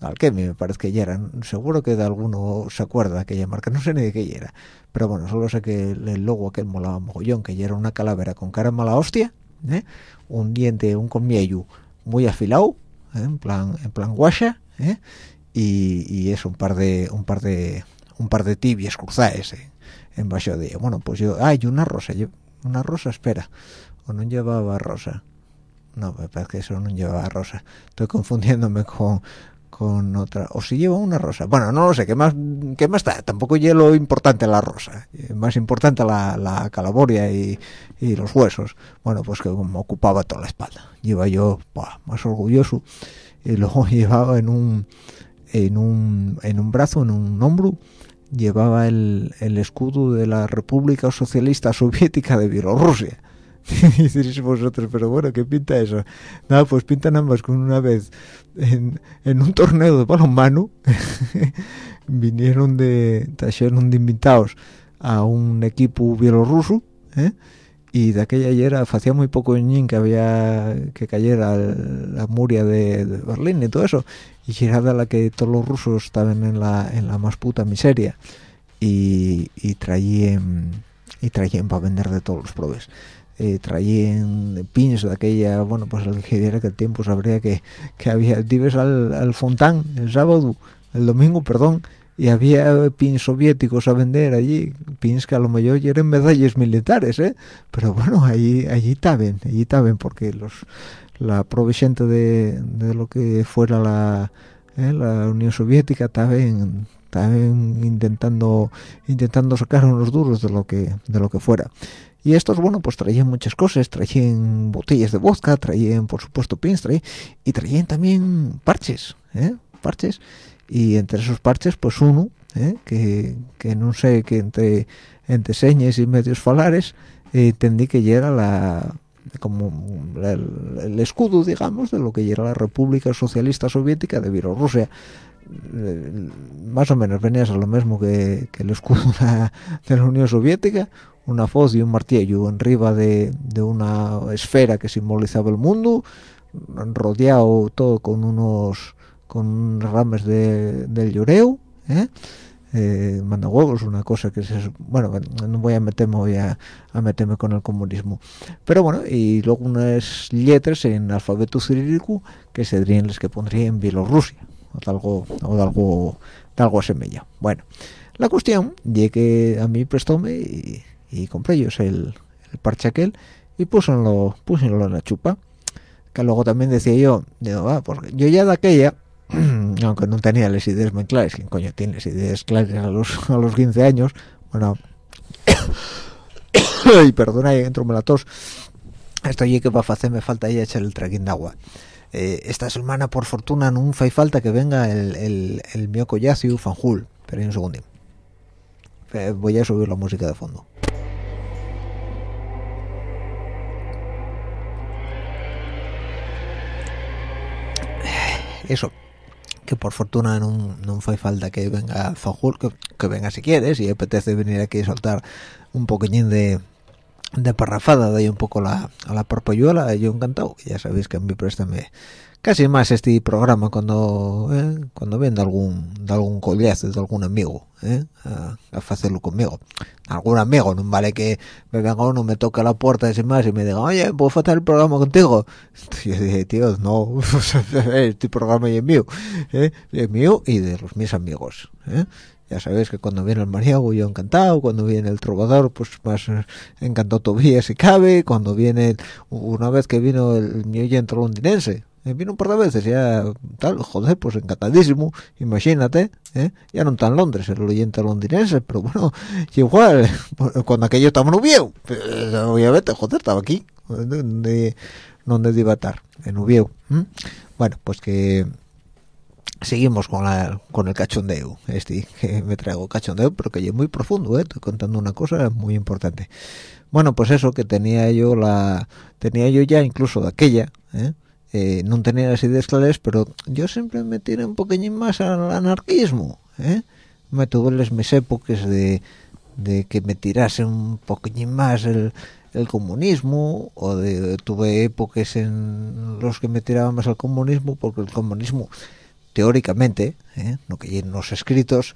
Alchemy me parece que ya era, seguro que de alguno se acuerda aquella marca, no sé ni de qué era, pero bueno, solo sé que el logo aquel molaba mogollón, que ya era una calavera con cara mala hostia, ¿eh? un diente, un colmillo muy afilado, ¿eh? en plan en plan guasha, ¿eh? y, y es un par de un par de un par de tibias cruzadas en bajo de. Bueno, pues yo, hay una rosa, una rosa, espera, o no llevaba rosa. No, me parece que eso no llevaba rosa. Estoy confundiéndome con, con otra o si lleva una rosa. Bueno no lo sé qué más qué más está tampoco lo importante la rosa eh, más importante la, la calaboria y, los huesos. Bueno pues que me ocupaba toda la espalda. Lleva yo más orgulloso y luego llevaba en un en un en un brazo en un hombro llevaba el escudo de la República Socialista Soviética de Bielorrusia y diréis vosotros, pero bueno, ¿qué pinta eso? Nada, pues pintan ambas con una vez en, en un torneo de balonmano vinieron de trajeron de invitados a un equipo bielorruso ¿eh? y de aquella era hacía muy poco ñín que había que cayera la muria de, Berlín y todo eso. Y era de la que todos los rusos estaban en la en la más puta miseria. Y, y traían y traían para vender de todos los probes eh, traían pins de aquella, bueno, pues el que diera que el tiempo sabría que, que había, dives al, al Fontán el sábado, el domingo, perdón, y había pins soviéticos a vender allí, pins que a lo mejor eran medallas militares, ¿eh? Pero bueno, allí allí estaban, allí estaban, porque los la provisión de, de lo que fuera la, ¿eh? la Unión Soviética estaban estaban intentando intentando sacar unos duros de lo que de lo que fuera y estos bueno pues traían muchas cosas traían botellas de vodka traían por supuesto pins y traían también parches ¿eh? parches y entre esos parches pues uno ¿eh? que, que no sé que entre entre señas y medios falares eh, entendí que ya era la como el, escudo digamos de lo que era la República Socialista Soviética de Bielorrusia eh, más o menos venía a lo mismo que el escudo de la Unión Soviética una foz y un martillo arriba de, de una esfera que simbolizaba el mundo rodeado todo con unos con ramas de, del lloreo ¿eh? eh, manda huevos una cosa que es bueno no voy a meterme voy a, a, meterme con el comunismo pero bueno y luego unas letras en alfabeto cirílico que serían las que pondría en Bielorrusia o de algo o de algo de algo semilla bueno la cuestión de que a mí prestóme y y compré ellos el, el parche aquel y púsenlo, púsenlo en la chupa que luego también decía yo, digo, ah, porque yo ya de aquella aunque no tenía las ideas muy claras, ¿quién coño tiene las ideas claras a los, a los 15 años? Bueno, y perdona, y entro me la tos. Esto y que para hacerme falta ya echar el traguín de agua. Eh, esta semana, por fortuna, no hay falta que venga el, el, el collacio fanjul. Pero un segundo. Voy a subir la música de fondo. Eso que por fortuna no, no fue falta que venga Fanjul, que, que, venga si quieres, y apetece venir aquí a soltar un poquillín de, de parrafada, de ahí un poco la, a la porpolluela, yo encantado, ya sabéis que a mí préstame casi más este programa cuando eh, cuando ven de algún de algún collazo de algún amigo eh, a, a, hacerlo conmigo algún amigo no vale que me venga uno me toque la puerta y más y me diga oye puedo hacer el programa contigo yo dije tío no este programa es mío ¿eh? es mío y de los mis amigos ¿eh? ya sabéis que cuando viene el mariago yo encantado cuando viene el trovador pues más encantado todavía si cabe cuando viene una vez que vino el mi oyente londinense vino un par de veces ya tal joder pues encantadísimo imagínate ¿eh? ya no está en Londres el oyente londinense pero bueno igual cuando aquello estaba en pues, obviamente joder estaba aquí donde donde iba en Ubieu ¿eh? bueno pues que seguimos con la con el cachondeo este que me traigo cachondeo pero que es muy profundo ¿eh? estoy contando una cosa muy importante bueno pues eso que tenía yo la tenía yo ya incluso de aquella ¿eh? Eh, no tenía las ideas claras, pero yo siempre me tiré un poquillín más al anarquismo, ¿eh? Me tuve las mis épocas de, de que me tirase un poquillín más el, el comunismo, o de tuve épocas en los que me tiraba más al comunismo, porque el comunismo, teóricamente, ¿eh? no que en los escritos,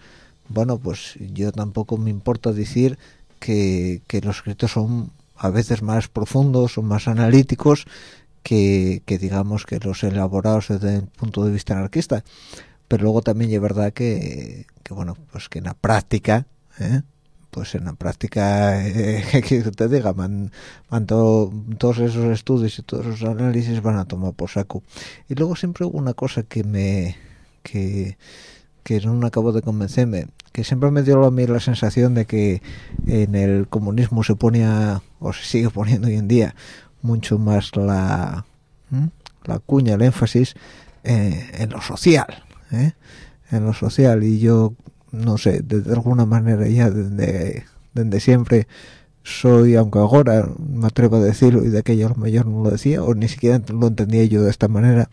bueno, pues yo tampoco me importa decir que, que los escritos son a veces más profundos o más analíticos que, que, digamos que los elaborados desde el punto de vista anarquista pero luego también es verdad que, que bueno pues que en la práctica ¿eh? pues en la práctica eh, que te diga man, man todo, todos esos estudios y todos esos análisis van a tomar por saco y luego siempre hubo una cosa que me que que no acabo de convencerme que siempre me dio a mí la sensación de que en el comunismo se ponía o se sigue poniendo hoy en día mucho más la, la cuña, el énfasis eh, en lo social, ¿eh? en lo social y yo no sé, de, alguna manera ya desde, desde siempre soy, aunque ahora me atrevo a decirlo y de aquello a lo mejor no lo decía o ni siquiera lo entendía yo de esta manera,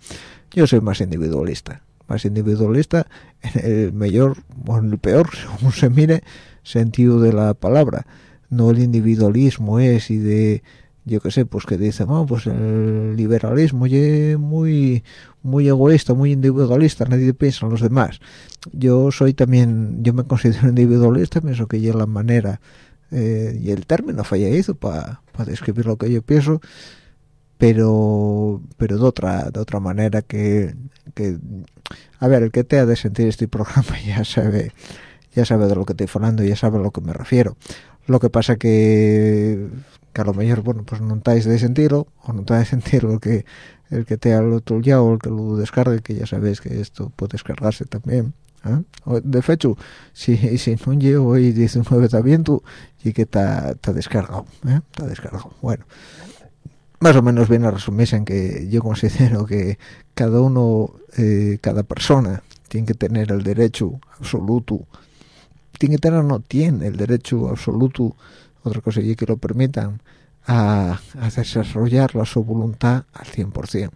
yo soy más individualista, más individualista en el mayor o en el peor, según se mire, sentido de la palabra. No el individualismo es y de yo qué sé, pues que dice, oh, pues el liberalismo es muy muy egoísta, muy individualista, nadie piensa en los demás. Yo soy también, yo me considero individualista, pienso que es la manera eh, y el término fallaizo para describir lo que yo pienso, pero pero de otra de otra manera que, que a ver, el que te ha de sentir este programa ya sabe ya sabe de lo que estoy hablando, ya sabe a lo que me refiero. Lo que pasa que que a lo mejor bueno pues no estáis de sentirlo o no estáis de sentir lo que el que te lo otro ya o el que lo descargue que ya sabéis que esto puede descargarse también ¿eh? de hecho si, si no llego hoy 19 también tú y que está descargado ¿eh? está descargado bueno más o menos viene a resumirse en que yo considero que cada uno eh, cada persona tiene que tener el derecho absoluto tiene que tener no tiene el derecho absoluto otra cosa y que lo permitan a, a, desarrollar la su voluntad al 100%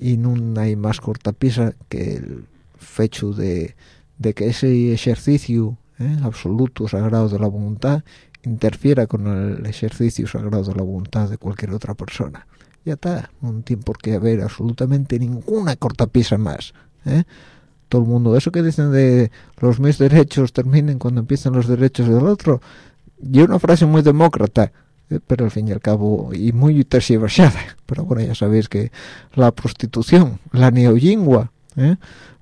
y no hay más cortapisa que el fecho de, de que ese ejercicio ¿eh? absoluto sagrado de la voluntad interfiera con el ejercicio sagrado de la voluntad de cualquier otra persona ya está no tiene por qué haber absolutamente ninguna cortapisa más ¿eh? todo el mundo eso que dicen de los mis derechos terminen cuando empiezan los derechos del otro y una frase muy demócrata eh, pero al fin y al cabo y muy tergiversada. Pero bueno ya sabéis que la prostitución la neolingua ¿eh?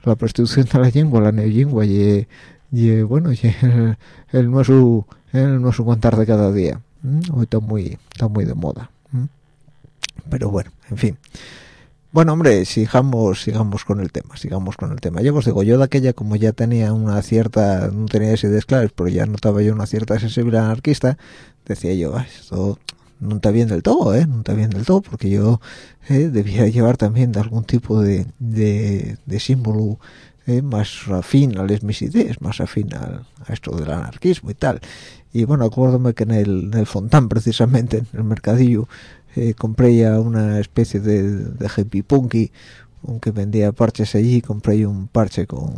la prostitución de la lengua la neolingua y, y bueno el, el nuestro el nuestro contar de cada día hoy está muy está muy de moda pero bueno en fin bueno hombre sigamos sigamos con el tema sigamos con el tema yo os digo yo de aquella como ya tenía una cierta no tenía ideas pero ya notaba yo una cierta sensibilidad anarquista decía yo esto no está bien del todo, ¿eh? No está bien del todo, porque yo eh, debía llevar también de algún tipo de, de, símbolo eh, más afín a las mis ideas, más afín a, esto del anarquismo y tal. Y bueno, acuérdame que en el, en el Fontán, precisamente, en el mercadillo, eh, compré ya una especie de, de hippie punky, aunque vendía parches allí, compré un parche con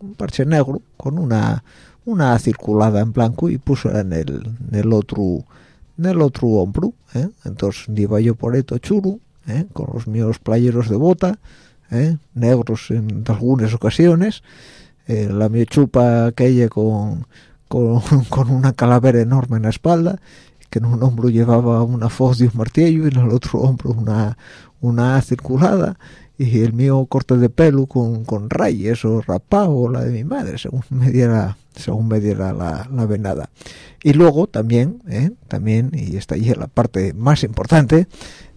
un parche negro, con una una circulada en blanco y puso en el, el otro en el otro hombro ¿eh? entonces iba yo por esto churu ¿eh? con los míos playeros de bota ¿eh? negros en algunas ocasiones la mi chupa aquella con, con, con, una calavera enorme en la espalda que en un hombro llevaba una foz de un martillo y en el otro hombro una una circulada y el mío corte de pelo con, con rayes o rapado la de mi madre según me diera según me diera la, la venada y luego también ¿eh? también y esta es la parte más importante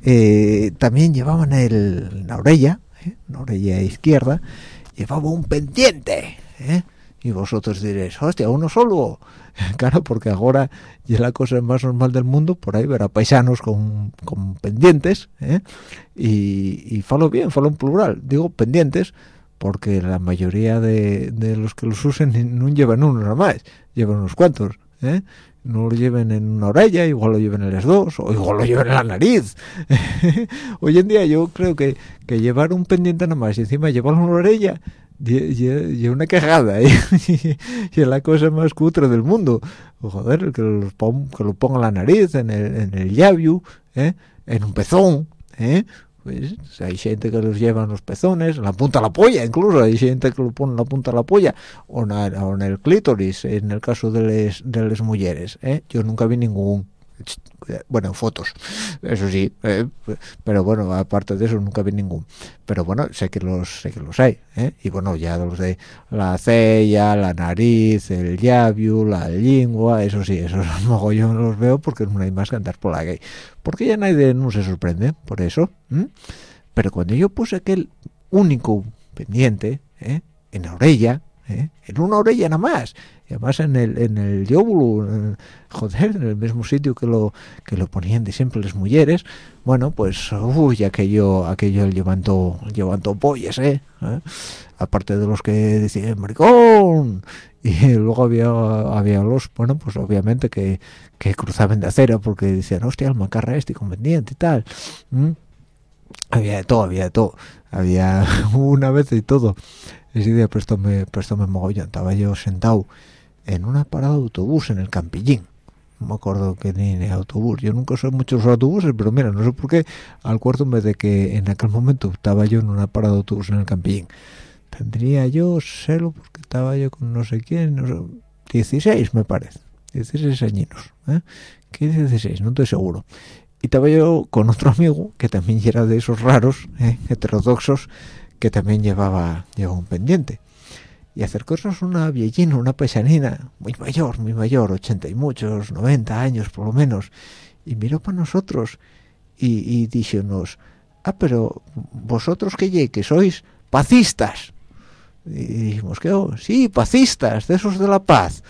eh, también llevaban el la orella ¿eh? la orella izquierda llevaba un pendiente y vosotros diréis hostia uno solo claro porque ahora ya la cosa más normal del mundo por ahí ver a paisanos con, con pendientes y, y falo bien falo en plural digo pendientes porque la mayoría de, de los que los usen no llevan uno nada más llevan unos cuantos ¿eh? no lo lleven en una orella, igual lo lleven en las dos, o igual lo lleven en la nariz. Hoy en día yo creo que, que llevar un pendiente nada más y encima llevarlo en una orella y, una quejada, ¿eh? y es la cosa más cutre del mundo. Joder, que lo, que lo ponga en la nariz, en el, en el labio, ¿eh? en un pezón, ¿eh? pues hay gente que los lleva en los pezones, en la punta de la polla incluso, hay gente que lo pone en la punta de la polla o en, el clítoris, en el caso de las de les mujeres, ¿eh? yo nunca vi ningún bueno en fotos eso sí eh, pero bueno aparte de eso nunca vi ningún pero bueno sé que los sé que los hay ¿eh? y bueno ya los de la cella la nariz el labio la lengua eso sí esos no los veo porque no hay más que andar por la gay porque ya nadie no se sorprende por eso pero cuando yo puse aquel único pendiente ¿eh? en la orella en una orella nada más además en el en el joder en el mismo sitio que lo que lo ponían de siempre las mujeres bueno pues uy aquello aquello levantó levantó pollas eh, ¿Eh? aparte de los que decían maricón y luego había había los bueno pues obviamente que, que cruzaban de acera porque decían hostia el macarra este conveniente y tal había de todo había de todo. Había una vez y todo. Ese día presto me presto me mogollón. Estaba yo sentado en una parada de autobús en el Campillín no me acuerdo que ni autobús yo nunca soy muchos autobuses pero mira no sé por qué al cuarto vez de que en aquel momento estaba yo en una parada de autobús en el Campillín tendría yo celo porque estaba yo con no sé quién no sé, 16 me parece 16 añinos ¿eh? ¿qué 16? no estoy seguro y estaba yo con otro amigo que también era de esos raros ¿eh? heterodoxos que también llevaba, llevaba un pendiente y acercóse una viejina, una paisanina, muy mayor, muy mayor, ochenta y muchos, noventa años por lo menos, y miró para nosotros y, y díjonos, ah, pero vosotros que que sois pacistas. Y dijimos, ¿qué? Oh, sí, pacistas, de esos de la paz.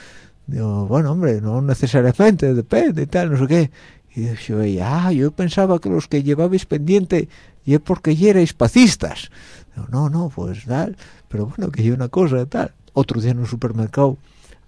Digo, bueno, hombre, no necesariamente, depende y tal, no sé qué. Y yo, ah, yo pensaba que los que llevabais pendiente y es porque ya erais pacistas. Digo, no, no, pues tal pero bueno, que hay una cosa tal. Otro día en un supermercado,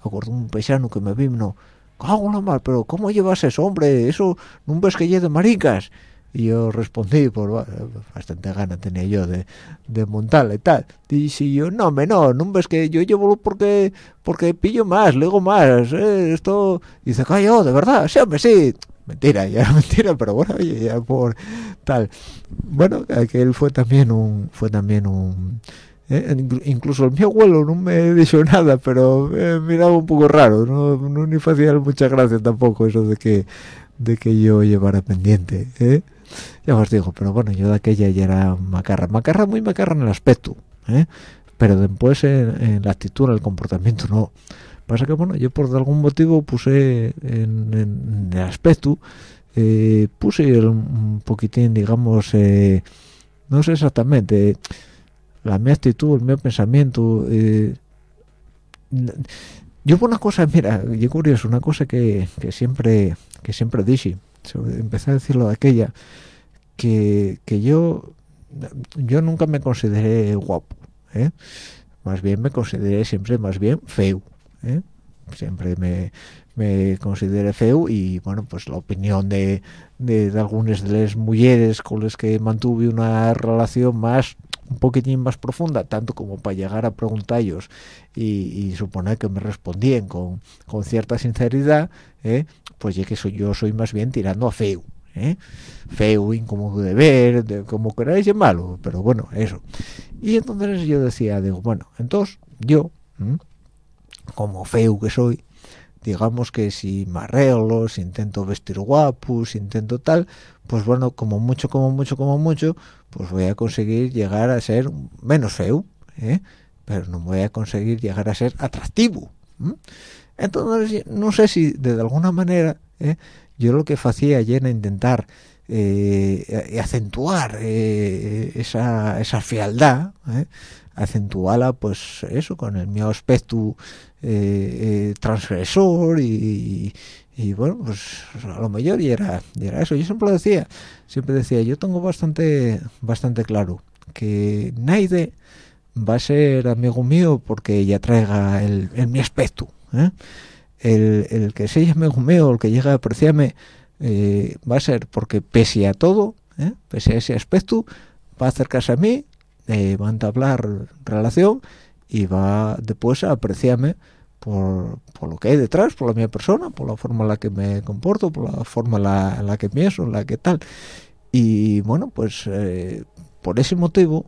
acuerdo un paisano que me vino, cago la mal, pero ¿cómo llevas eso, hombre? Eso no ves que de maricas. Y yo respondí, por pues, bastante gana tenía yo de, de montarle y tal. Y yo, no, me no, no ves que yo llevo porque porque pillo más, luego más, eh, esto... Y dice, yo, de verdad, sí, hombre, sí. Mentira, ya mentira, pero bueno, ya por tal. Bueno, aquel fue también un, fue también un ¿eh? incluso mi abuelo no me dicho nada pero me miraba un poco raro no, no ni hacía mucha gracia tampoco eso de que de que yo llevara pendiente ¿eh? ya os digo pero bueno yo de aquella ya era macarra macarra muy macarra en el aspecto ¿eh? pero después en, la actitud en el comportamiento no pasa que bueno yo por algún motivo puse en, el aspecto eh, puse un poquitín digamos eh, no sé exactamente la mi actitud el mi pensamiento eh, yo una cosa mira yo curioso una cosa que, que siempre que siempre dije empecé a decirlo de aquella que, que yo yo nunca me consideré guapo ¿eh? más bien me consideré siempre más bien feo ¿eh? siempre me, me consideré feo y bueno pues la opinión de, de, algunas de las mujeres con las que mantuve una relación más un poquitín más profunda tanto como para llegar a preguntarlos y, y suponer que me respondían con, con cierta sinceridad ¿eh? pues ya que soy yo soy más bien tirando a feo ¿eh? feo, incómodo de ver, de, como queráis malo, pero bueno, eso. Y entonces yo decía, digo, bueno, entonces yo, como feo que soy, digamos que si me arreglo, si intento vestir guapo, intento tal, pues bueno, como mucho, como mucho, como mucho, pues voy a conseguir llegar a ser menos feo, ¿eh? pero no voy a conseguir llegar a ser atractivo. Entonces, no sé si de alguna manera ¿eh? yo lo que hacía ayer era intentar eh, acentuar eh, esa, esa eh, acentuarla pues eso con el mío aspecto transgresor y, bueno pues a lo mejor y era, era eso yo siempre lo decía siempre decía yo tengo bastante bastante claro que nadie va a ser amigo mío porque ya traiga el, mi aspecto el, el que sea amigo mío el que llegue a apreciarme eh, va a ser porque pese a todo, ¿eh? pese a ese aspecto, va a acercarse a mí, eh, va a entablar relación y va después a apreciarme por, por, lo que hay detrás, por la mi persona, por la forma en la que me comporto, por la forma en la, que pienso, en la que tal. Y bueno, pues por ese motivo,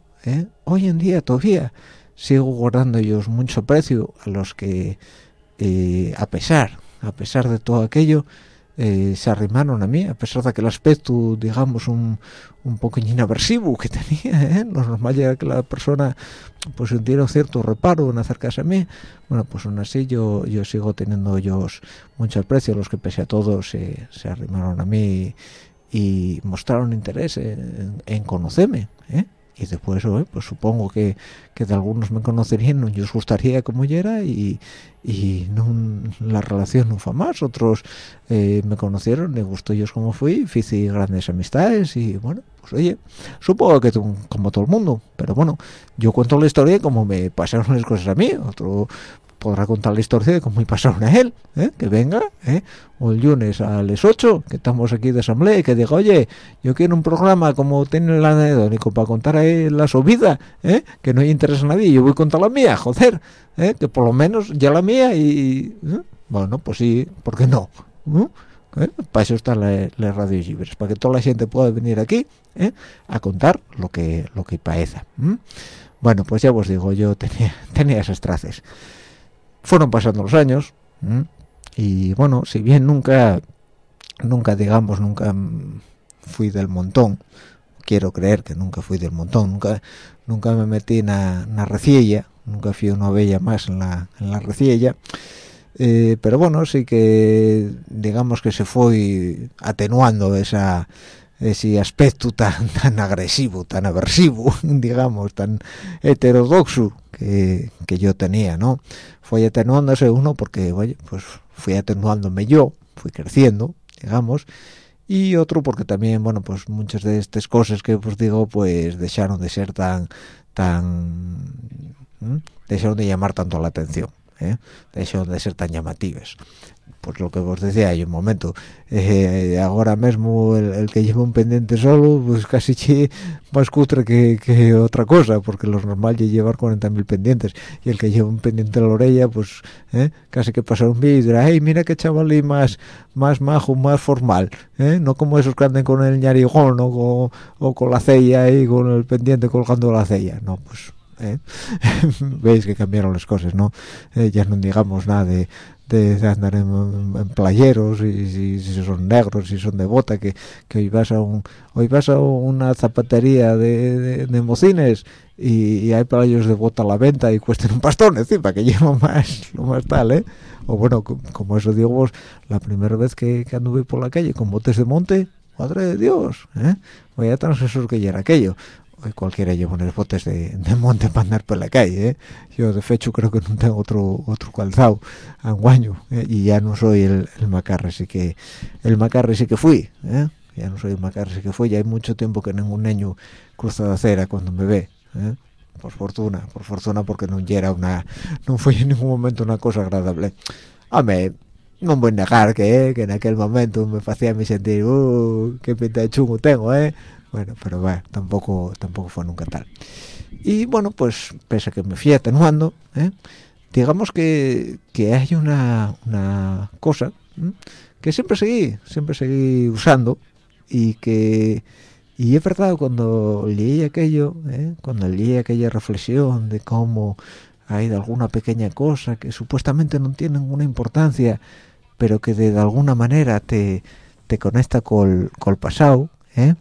hoy en día todavía sigo guardando ellos mucho precio a los que, a pesar, a pesar de todo aquello, eh, se arrimaron a mí, a pesar de que el aspecto, digamos, un, un poquillín aversivo que tenía, ¿eh? lo normal era que la persona pues sintiera cierto reparo en acercarse a mí, bueno, pues aún así yo, yo sigo teniendo ellos mucho aprecio, los que pese a todo se, se arrimaron a mí y, mostraron interés en, en conocerme, ¿eh? Y después eh, pues supongo que, que de algunos me conocerían no os gustaría como yo era y, y la relación no fue más. Otros eh, me conocieron me gustó ellos como fui hice grandes amistades y bueno pues oye supongo que como todo el mundo pero bueno yo cuento la historia como me pasaron las cosas a mí. Otro podrá contar la historia de cómo pasaron a él, ¿eh? que venga, ¿eh? o el lunes a las 8, que estamos aquí de asamblea, y que diga, oye, yo quiero un programa como tiene el anedónico para contar ahí la subida, ¿eh? que no interesa a nadie, yo voy a contar la mía, joder, ¿eh? que por lo menos ya la mía y... Bueno, pues sí, ¿por qué no? Para eso están las radios libres, para que toda la gente pueda venir aquí a contar lo que lo que parece. Bueno, pues ya os digo, yo tenía, tenía esas traces fueron pasando los años y bueno si bien nunca nunca digamos nunca fui del montón quiero creer que nunca fui del montón nunca nunca me metí en la reciella nunca fui una bella más en la, en la reciella eh, pero bueno sí que digamos que se fue atenuando esa ese aspecto tan tan agresivo tan aversivo digamos tan heterodoxo que, que yo tenía no fue atenuándose uno porque oye, pues fui atenuándome yo fui creciendo digamos y otro porque también bueno pues muchas de estas cosas que os digo pues dejaron de ser tan tan dejaron de llamar tanto la atención ¿eh? dejaron de ser tan llamativas pues lo que os decía hay un momento. Eh, ahora mismo el, que lleva un pendiente solo pues casi más cutre que, otra cosa porque lo normal es llevar 40.000 pendientes. Y el que lleva un pendiente en la orella pues eh, casi que pasar un vídeo y dirá hey mira qué chaval más más majo más formal eh, no como esos que andan con el ñarigón o con, la cella y con el pendiente colgando la cella no pues ¿eh? veis que cambiaron las cosas no ya no digamos nada de de, andar en, playeros y, si son negros y son de bota que, hoy vas a un hoy vas a una zapatería de, de, mocines y, hay playos de bota a la venta y cuestan un pastón encima que lleva más lo más tal eh o bueno como eso digo vos la primera vez que, que anduve por la calle con botes de monte madre de dios ¿eh? vaya eso que ya era aquello cualquiera lleva unos botes de, monte para andar por la calle ¿eh? yo de hecho creo que no tengo otro otro calzado anguaño ¿eh? y ya no soy el, el macarre que el macarre sí que fui ¿eh? ya no soy el macarre sí que fui ya hay mucho tiempo que ningún niño cruza la acera cuando me ve ¿eh? por fortuna por fortuna porque no era una no fue en ningún momento una cosa agradable a mí no voy a negar que, que en aquel momento me hacía mi sentir uh, qué pinta de chungo tengo eh bueno pero bueno tampoco tampoco fue nunca tal y bueno pues pese a que me fui atenuando ¿eh? digamos que, que hay una, una cosa que siempre seguí siempre seguí usando y que y es verdad cuando leí aquello ¿eh? cuando leí aquella reflexión de cómo hay de alguna pequeña cosa que supuestamente no tiene ninguna importancia pero que de, alguna manera te, te conecta con el pasado ¿eh?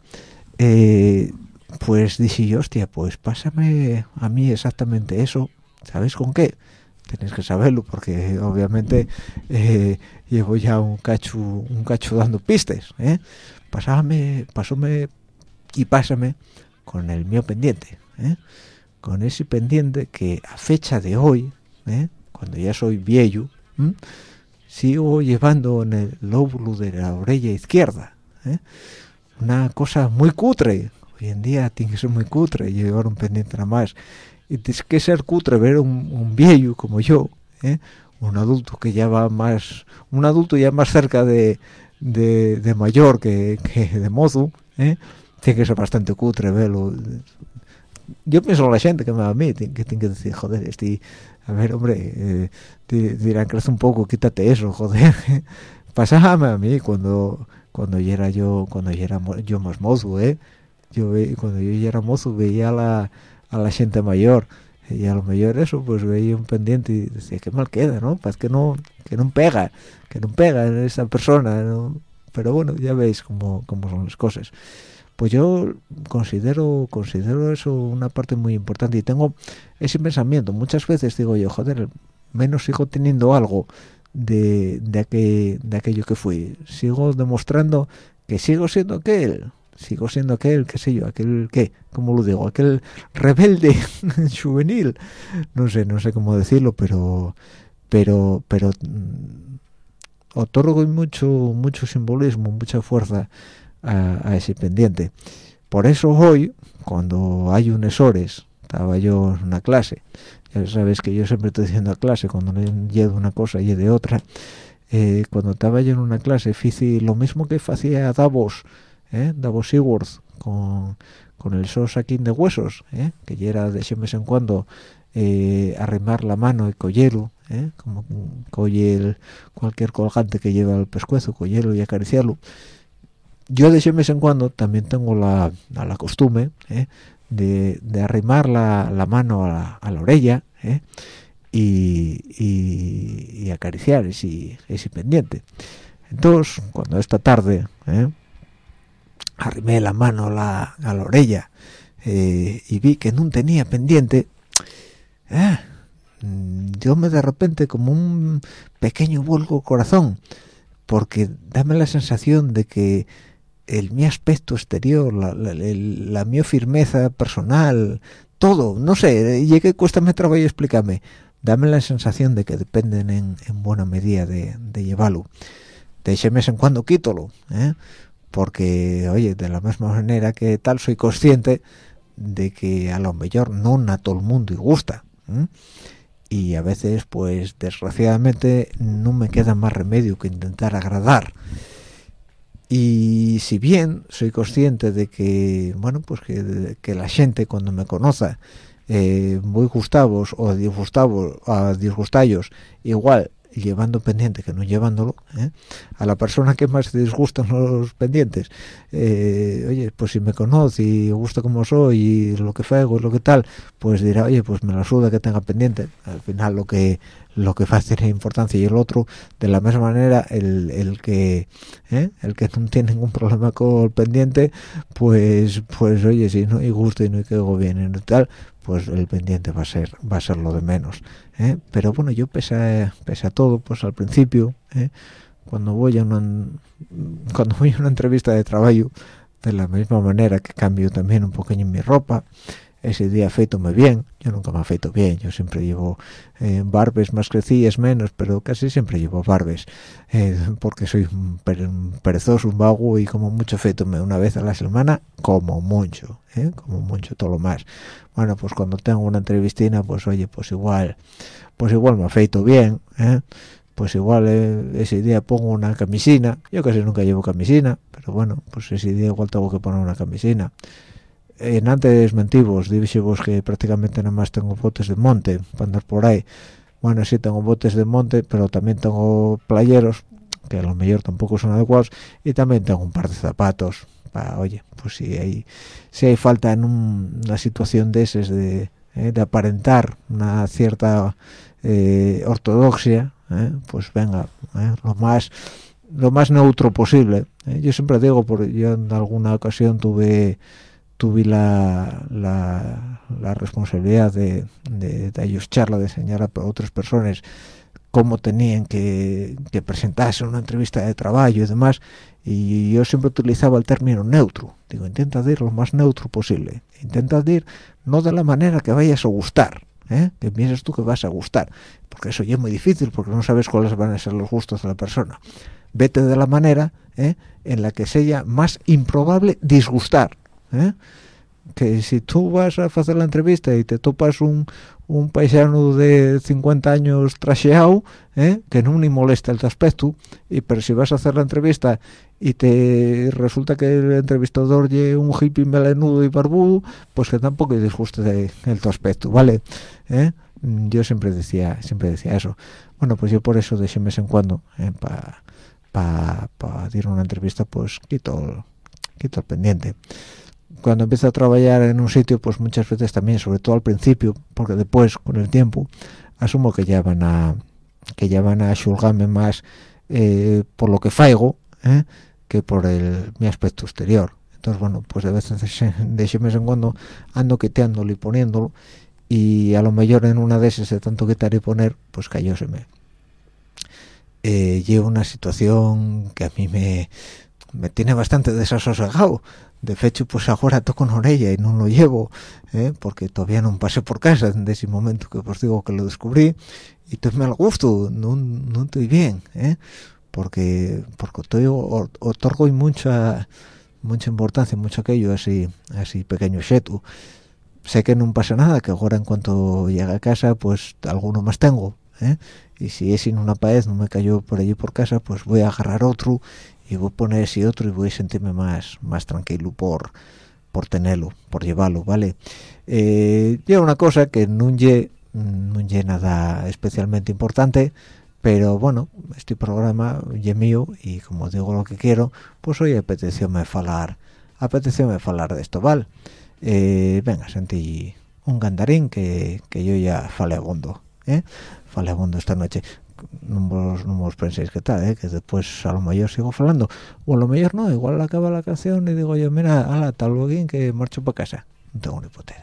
Eh, pues dije yo, hostia, pues pásame a mí exactamente eso, ¿sabes con qué? Tenéis que saberlo porque obviamente eh, llevo ya un cacho, un cacho dando pistes, ¿eh? Pásame, pásame y pásame con el mío pendiente, ¿eh? con ese pendiente que a fecha de hoy, ¿eh? cuando ya soy viejo, sigo llevando en el lóbulo de la orella izquierda, ¿eh? Una cosa muy cutre hoy en día tiene que ser muy cutre llevar un pendiente nada más y tiene que ser cutre ver un, viejo como yo ¿eh? un adulto que ya va más un adulto ya más cerca de, de, mayor que, de mozo ¿eh? tiene que ser bastante cutre verlo yo pienso la gente que me va a mí que tiene que decir joder este a ver hombre eh, dirán crece un poco quítate eso joder pasame a mí cuando cuando yo era yo cuando yo era yo más mozo eh yo cuando yo era mozo veía a la, a la gente mayor y a lo mejor eso pues veía un pendiente y decía qué mal queda no pues que no que no pega que no pega en esa persona pero bueno ya veis cómo, cómo son las cosas pues yo considero considero eso una parte muy importante y tengo ese pensamiento. Muchas veces digo yo joder menos sigo teniendo algo de, de, de aquello que fui. Sigo demostrando que sigo siendo aquel, sigo siendo aquel, qué sé yo, aquel, ¿qué? ¿Cómo lo digo? Aquel rebelde juvenil. No sé, no sé cómo decirlo, pero, pero, pero mm, otorgo mucho, mucho simbolismo, mucha fuerza a, ese pendiente. Por eso hoy, cuando hay un esores, estaba yo en una clase, sabes que yo siempre estoy diciendo a clase cuando no llevo una cosa y de otra eh, cuando estaba yo en una clase hice lo mismo que hacía Davos ¿eh? Davos Seaworth con, con el so saquín de huesos ¿eh? que ya era de vez en cuando eh, arrimar la mano y collero ¿eh? como coger cualquier colgante que lleva al pescuezo collero y acariciarlo yo de vez en cuando también tengo la, la costumbre ¿eh? De, de arrimar la, mano a la, orella ¿eh? y, y, acariciar ese, ese pendiente. Entonces, cuando esta tarde ¿eh? arrimé la mano a la, a la orella eh, y vi que no tenía pendiente, yo me de repente como un pequeño vuelco corazón, porque dame la sensación de que el mi aspecto exterior, la, la, mi firmeza personal, todo, no sé, llegué cuesta me trabajo explícame. Dame la sensación de que dependen en, en buena medida de, de llevarlo. De mes en cuando quítolo, ¿eh? porque, oye, de la misma manera que tal, soy consciente de que a lo mejor no a todo el mundo y gusta. Y a veces, pues, desgraciadamente, no me queda más remedio que intentar agradar y si bien soy consciente de que bueno pues que, la gente cuando me conoce eh, muy gustavos o disgustavos a disgustallos igual llevando pendiente que no llevándolo ¿eh? a la persona que más disgustan los pendientes eh, oye pues si me conoce y gusta como soy y lo que hago lo que tal pues dirá oye pues me la suda que tenga pendiente al final lo que lo que a tener importancia y el otro de la misma manera el, el que ¿eh? el que no tiene ningún problema con el pendiente pues pues oye si no hay gusto y no hay que bien y tal pues el pendiente va a ser va a ser lo de menos ¿eh? pero bueno yo pese a, pese a todo pues al principio ¿eh? cuando voy a una cuando voy a una entrevista de trabajo de la misma manera que cambio también un poquillo mi ropa ese día feito bien yo nunca me feito bien yo siempre llevo eh, barbes más crecillas menos pero casi siempre llevo barbes eh, porque soy un, perezoso un vago y como mucho feito una vez a la semana como mucho ¿eh? como mucho todo lo más bueno pues cuando tengo una entrevistina pues oye pues igual pues igual me afeito bien ¿eh? pues igual ese día pongo una camisina yo casi nunca llevo camisina pero bueno pues ese día igual tengo que poner una camisina en antes mentivos, dije vos que prácticamente nada más tengo botes de monte para andar por ahí. Bueno, sí tengo botes de monte, pero también tengo playeros, que a lo mejor tampoco son adecuados, y también tengo un par de zapatos. Para, oye, pues si hay, si hay falta en un, una situación de esas de, eh, de aparentar una cierta eh, ortodoxia, eh, pues venga, eh, lo más lo más neutro posible. Eh. Yo siempre digo, porque yo en alguna ocasión tuve tuve la, la, responsabilidad de, de, charla, de enseñar a otras personas cómo tenían que, que, presentarse una entrevista de trabajo y demás, y yo siempre utilizaba el término neutro. Digo, intenta decir lo más neutro posible. Intenta decir no de la manera que vayas a gustar, ¿eh? que pienses tú que vas a gustar, porque eso ya es muy difícil, porque no sabes cuáles van a ser los gustos de la persona. Vete de la manera ¿eh? en la que sea más improbable disgustar ¿eh? que si tú vas a hacer la entrevista y te topas un, un paisano de 50 años trasheado, ¿eh? que no ni molesta el aspecto, y pero si vas a hacer la entrevista y te resulta que el entrevistador lleva un hippie melenudo y barbudo, pues que tampoco disguste el tu aspecto, ¿vale? ¿Eh? Yo siempre decía siempre decía eso. Bueno, pues yo por eso de ese mes en cuando, para pa, pa, dar una entrevista, pues quito, quito el pendiente cuando empiezo a trabajar en un sitio pues muchas veces también sobre todo al principio porque después con el tiempo asumo que ya van a que ya van a juzgarme más eh, por lo que faigo ¿eh? que por el mi aspecto exterior entonces bueno pues de vez en de vez en cuando ando quiteándolo y poniéndolo y a lo mejor en una de esas de tanto quitar y poner pues cayóseme eh, llevo una situación que a mí me me tiene bastante desasosegado de hecho pues ahora toco en orella y no lo llevo ¿eh? porque todavía no pasé por casa en ese momento que os digo que lo descubrí y entonces me al gusto no, no estoy bien ¿eh? porque porque estoy otorgo mucha mucha importancia mucho aquello así así pequeño cheto sé que no pasa nada que ahora en cuanto llegue a casa pues alguno más tengo ¿eh? y si es sin una pared no me cayó por allí por casa pues voy a agarrar otro y voy a poner ese otro y voy a sentirme más más tranquilo por por tenerlo, por llevarlo, ¿vale? Eh, una cosa que no lle, no lle nada especialmente importante, pero bueno, este programa es mío y como digo lo que quiero, pues hoy apetecióme falar, apetecióme falar de esto, ¿vale? Eh, venga, sentí un gandarín que, que yo ya fale a bondo, ¿eh? Fale a bondo esta noche. No vos, penséis que tal, ¿eh? que después a lo mejor sigo hablando o a lo mejor no, igual acaba la canción y digo yo, mira, ala, tal luego que marcho para casa, no tengo ni puta.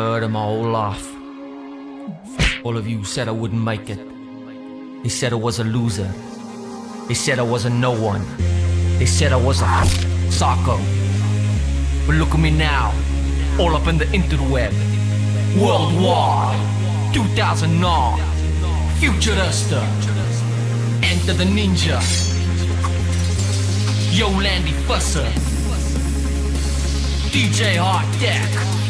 heard of my whole life. All of you said I wouldn't make it. They said I was a loser. They said I was a no one. They said I was a psycho. But look at me now, all up in the interweb. Worldwide, 2009, Futurista, Enter the Ninja, Yo Landy Fusser, DJ Hard Deck.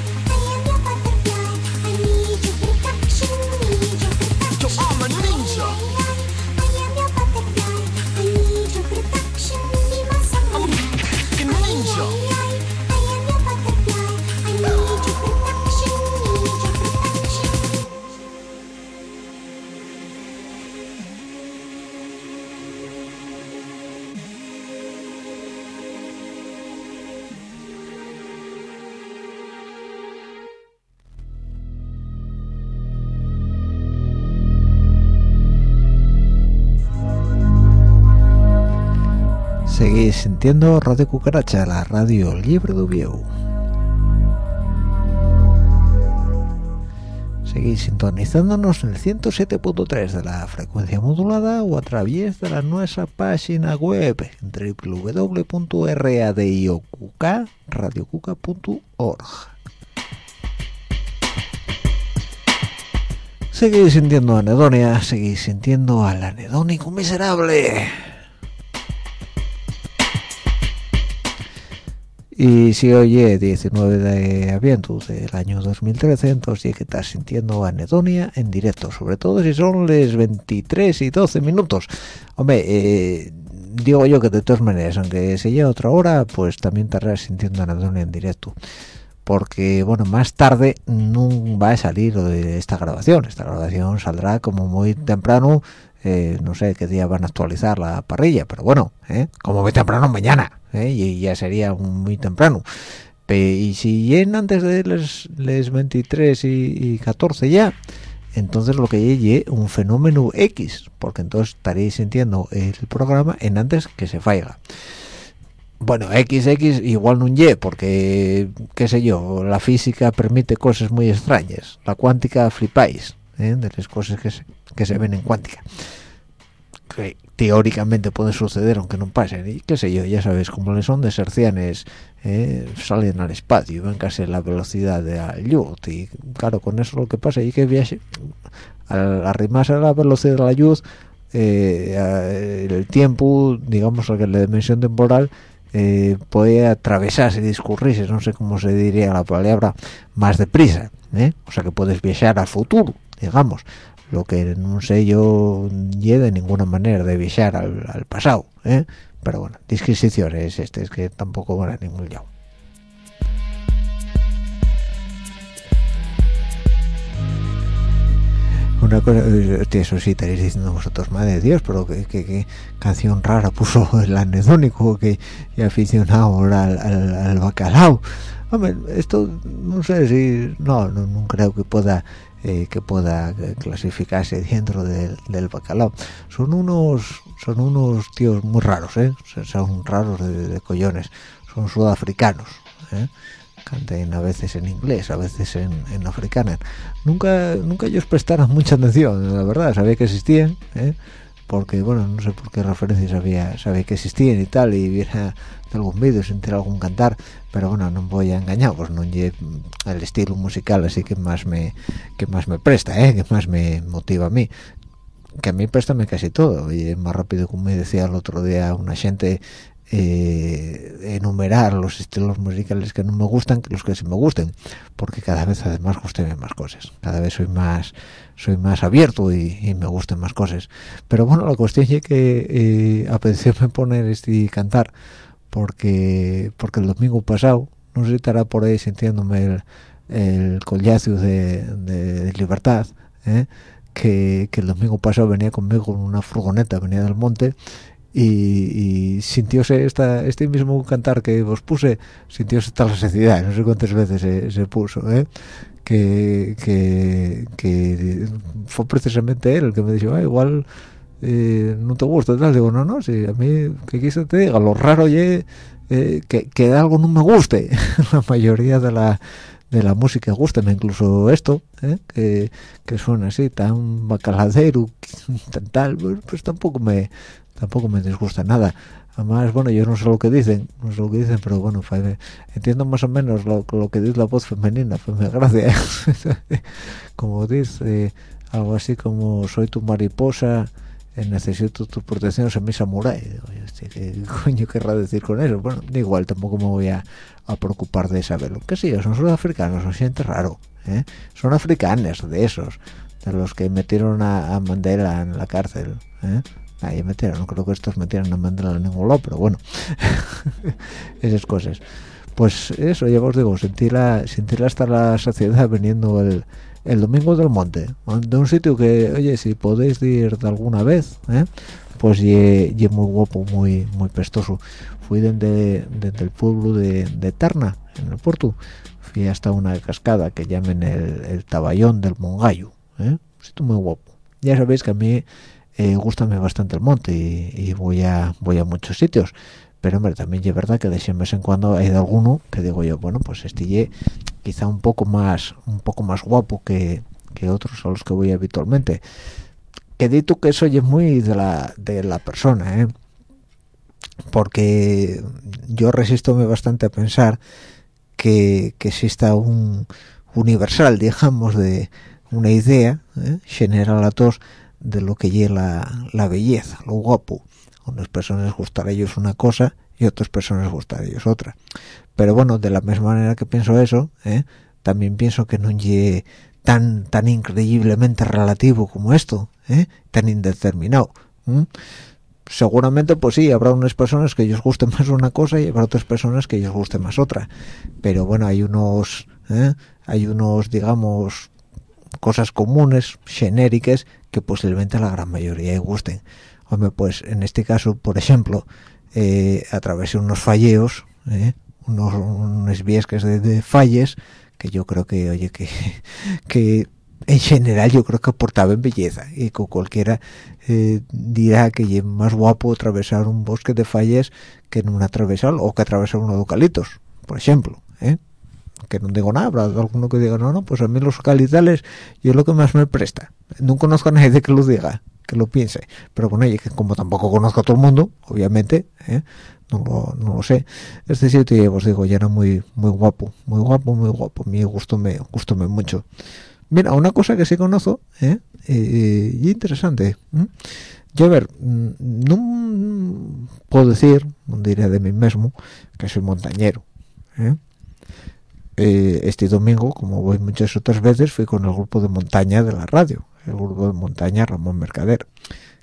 sintiendo Radio Cucaracha, la radio libre de Ubieu. Seguís sintonizándonos en el 107.3 de la frecuencia modulada o a través de la nuestra página web www.radiocuca.org. Seguís sintiendo anedonia, seguís sintiendo al anedónico miserable. Y si oye es 19 de avientos del año 2013, entonces que estás sintiendo anedonia en directo, sobre todo si son las 23 y 12 minutos. Hombre, eh, digo yo que de todas maneras, aunque se lleve otra hora, pues también estarás sintiendo anedonia en directo. Porque, bueno, más tarde no va a salir de esta grabación. Esta grabación saldrá como muy temprano eh, no sé qué día van a actualizar la parrilla, pero bueno, eh, como muy temprano mañana, eh, y ya sería muy temprano. Y si lleguen antes de las 23 y, 14 ya, entonces lo que llegue un fenómeno X, porque entonces estaréis sintiendo el programa en antes que se faiga. Bueno, XX igual no un Y, porque, qué sé yo, la física permite cosas muy extrañas. La cuántica flipáis, de las cosas que se, que se ven en cuántica. Que teóricamente puede suceder, aunque no pasen. Y qué sé yo, ya sabéis, como les son hercianes, ¿eh? salen al espacio y ven casi la velocidad de la luz. Y claro, con eso lo que pasa es que viaje, al arrimarse a la velocidad de la luz, eh, a- el tiempo, digamos, la dimensión temporal, eh, puede atravesarse, discurrirse, no sé cómo se diría la palabra, más deprisa, ¿eh? o sea que puedes viajar al futuro, digamos, lo que no sé yo ye de ninguna manera de viajar al, pasado, ¿eh? pero bueno, disquisiciones este, es que tampoco van a ningún lado. una cosa, eh, eso sí estaréis diciendo vosotros, madre de Dios, pero qué, canción rara puso el anedónico que aficionado ahora al, al, al bacalao. Hombre, esto no sé si no, no creo que pueda eh, que pueda eh, clasificarse dentro del, del bacalao. Son unos son unos tíos muy raros, ¿eh? Son- raros de, de collones, son sudafricanos, ¿eh? canten a veces en inglés, a veces en, en africana. Nunca, nunca ellos prestaron mucha atención, la verdad, sabía que existían, ¿eh? Porque bueno, no sé por qué referencias sabía, sabía que existían y tal, y viera algún vídeo, sentir algún cantar, pero bueno, no voy a engañar, pues no el estilo musical así que más me que más me presta, ¿eh? que más me motiva a mí que a mí préstame casi todo y más rápido como me decía el otro día una gente eh, enumerar los estilos musicales que no me gustan que los que sí me gusten porque cada vez además gusten más cosas cada vez soy más soy más abierto y, y me gustan más cosas pero bueno la cuestión es que eh, apetecióme poner este cantar porque porque el domingo pasado no sé si estará por ahí sintiéndome el, el collazo de, de libertad ¿eh? que, que el domingo pasado venía conmigo en una furgoneta, venía del monte y, y sintióse este mismo cantar que os puse, sintióse esta necesidad, no sé cuántas veces se, puso, ¿eh? que, que, fue precisamente él el que me dijo, ah, igual eh, no te gusta, tal, digo, no, no, si a mí, que quise te diga, lo raro ye, eh, que, que algo no me guste, la mayoría de la de la música gusta, incluso esto, ¿eh? que, que suena así, tan bacaladero, tal, pues, pues tampoco me tampoco me disgusta nada. Además, bueno, yo no sé lo que dicen, no sé lo que dicen, pero bueno, fa- entiendo más o menos lo, que dice la voz femenina, pues me gracia. como dice algo así como soy tu mariposa, eh, necesito tu protección, soy mi samurái. Hostia, ¿qué coño querrá decir con eso? Bueno, igual, tampoco me voy a, a preocupar de saberlo. Que sí, son sudafricanos, son gente raro. ¿eh? Son africanos de esos, de los que metieron a, a Mandela en la cárcel. ¿eh? Ahí metieron, no creo que estos metieran a Mandela en ningún lado, pero bueno, esas cosas. Pues eso, ya os digo, sentirla, sentirla hasta la saciedad viniendo el, el domingo del monte, de un sitio que, oye, si podéis ir de alguna vez, ¿eh? pues ye, ye muy guapo, muy muy pestoso. Fui desde, desde el pueblo de, Tarna, en el puerto, fui hasta una cascada que llamen el, el Taballón del Mongallo, ¿eh? un sitio muy guapo. Ya sabéis que a mí eh, gustame bastante el monte y, voy a voy a muchos sitios pero hombre también es verdad que de vez en cuando hay de alguno que digo yo bueno pues este quizá un poco más un poco más guapo que, otros a los que voy habitualmente que dito que eso es muy de la de la persona ¿eh? porque yo resistome bastante a pensar que, que exista un universal digamos de una idea ¿eh? general a todos de lo que es la, la belleza, lo guapo. A unas personas les gustará a ellos una cosa y a otras personas les gustará a ellos otra. Pero bueno, de la misma manera que pienso eso, ¿eh? también pienso que no es tan tan increíblemente relativo como esto, ¿eh? tan indeterminado. Seguramente, pues sí, habrá unas personas que ellos guste más una cosa y habrá otras personas que ellos guste más otra. Pero bueno, hay unos, ¿eh? hay unos, digamos, cosas comunes, genéricas, que posiblemente a la gran mayoría gusten. Hombre, pues en este caso, por ejemplo, eh, a través de unos falleos, ¿eh? unos, unos viesques de, de falles que yo creo que, oye, que, que en general yo creo que aportaban belleza y con cualquiera eh, dirá que es más guapo atravesar un bosque de falles que en un atravesar o que atravesar uno de eucaliptos, por ejemplo, ¿eh? Que no digo nada, habrá alguno que diga, no, no, pues a mí los eucaliptales yo lo que más me presta. No conozco a nadie que lo diga, que lo piense, pero con ella, que como tampoco conozco a todo el mundo, obviamente, ¿eh? no, lo, sé. Este sitio, os digo, ya era muy muy guapo, muy guapo, muy guapo. A mí gustó me, gustó me mucho. Mira, una cosa que sí conozco, ¿eh? Eh, y interesante. ¿eh? Yo, a ver, mm, no puedo decir, no diré de mí mismo, que soy montañero. ¿Eh? Este domingo, como voy muchas otras veces, fui con el grupo de montaña de la radio, el grupo de montaña Ramón Mercader,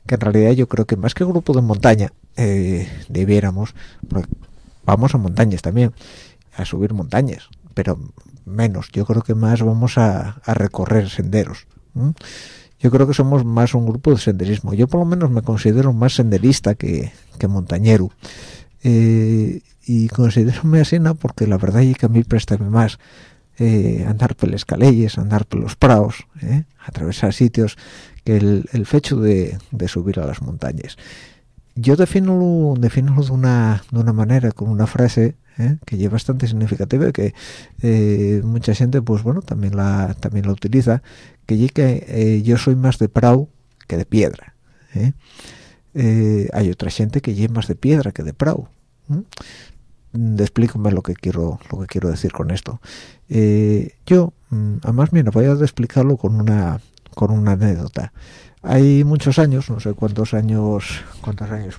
que en realidad yo creo que más que grupo de montaña eh, debiéramos, porque vamos a montañas también, a subir montañas, pero menos, yo creo que más vamos a, recorrer senderos. Yo creo que somos más un grupo de senderismo. Yo por lo menos me considero más senderista que, que montañero. Eh, y considero así ¿no? porque la verdad es que a mí préstame más eh, andar por las andar por los prados, ¿eh? atravesar sitios, que el, el fecho de, de subir a las montañas. Yo defino de una de una manera con una frase ¿eh? que es bastante significativa y que eh, mucha gente pues bueno también la también la utiliza que que yo soy más de prau que de piedra ¿eh? Hay otra gente que es más de piedra que de prau. Mm, explícame lo que quiero lo que quiero decir con esto Eh, yo mm, además mira voy a explicarlo con una con una anécdota hay muchos años no sé cuántos años cuántos años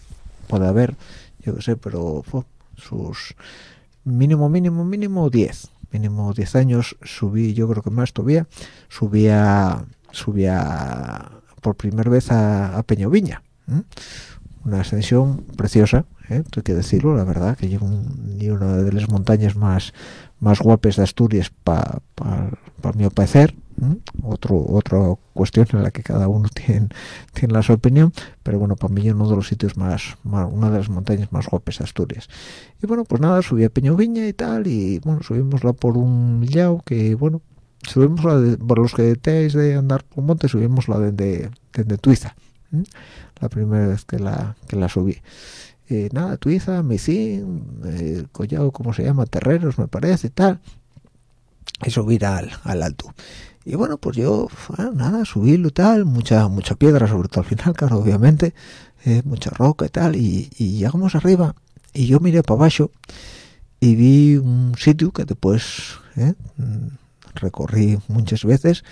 puede haber yo qué sé pero sus mínimo mínimo mínimo 10 mínimo 10 años subí yo creo que más todavía subía subía por primera vez a, a Peñoviña una ascensión preciosa ¿eh? hay que decirlo la verdad que y una de las montañas más más guapas de Asturias para pa, pa mi parecer ¿m? otro otra cuestión en la que cada uno tiene tiene la su opinión pero bueno para mí uno de los sitios más, una de las montañas más guapas de Asturias y bueno pues nada subí a Peñoviña y tal y bueno subimosla por un millao que bueno subimos la de, por los que teáis de andar por monte subimos la desde desde Tuiza. La primera vez que la que la subí. Eh, nada Tuiza Micín eh, Collao como se llama Terreros me parece y tal. Y subir al, al alto. Y bueno pues yo bueno, nada subirlo tal mucha mucha piedra sobre todo al final claro obviamente eh, mucha roca y tal y, y llegamos arriba y yo miré para abajo y vi un sitio que después eh, recorrí muchas veces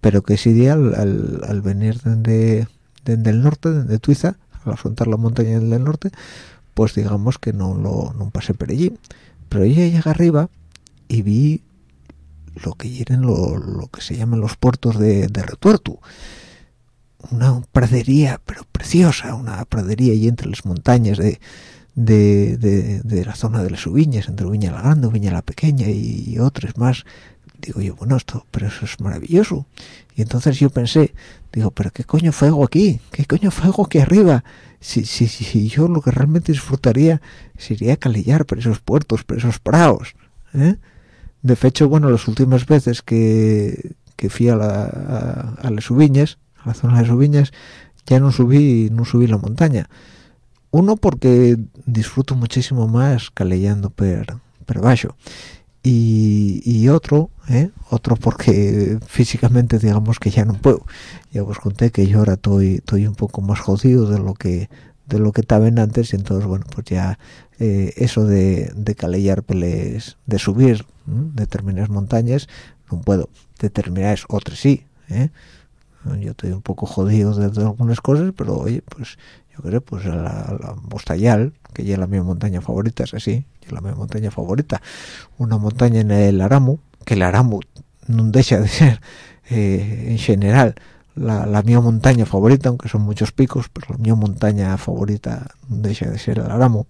pero que ese día al, al, venir desde, desde el norte desde Tuiza al afrontar la montaña del norte pues digamos que no lo no pasé por allí. Pero yo llegué arriba y vi lo que eran lo, lo que se llaman los puertos de, de Retuerto. Una pradería pero preciosa una pradería y entre las montañas de, de, de, la zona de las Uviñas entre Uviña la Grande, Uviña la Pequeña y otras más digo yo, bueno, esto, pero eso es maravilloso. Y entonces yo pensé, digo, pero ¿qué coño fuego aquí? ¿Qué coño fuego aquí arriba? Si, si, si, yo lo que realmente disfrutaría sería calillar por esos puertos, por esos praos. ¿eh? De hecho, bueno, las últimas veces que, que fui a, la, las Uviñas, a la zona de las Uviñas, ya no subí, no subí la montaña. Uno porque disfruto muchísimo más calellando per, per baixo y, otro ¿eh? otro porque físicamente digamos que ya no puedo ya os conté que yo ahora estoy estoy un poco más jodido de lo que de lo que estaba antes y entonces bueno pues ya eh, eso de, de calellar peles de subir ¿eh? determinadas montañas no puedo determinadas otras sí ¿eh? yo estoy un poco jodido de, algunas cosas pero oye pues yo creo pues la, a la Mostallal que ya es la mi montaña favorita es así la mi montaña favorita una montaña en el Aramu que el Aramu no deja de ser eh, en general la, la montaña favorita aunque son muchos picos pero la mi montaña favorita no deja de ser el Aramu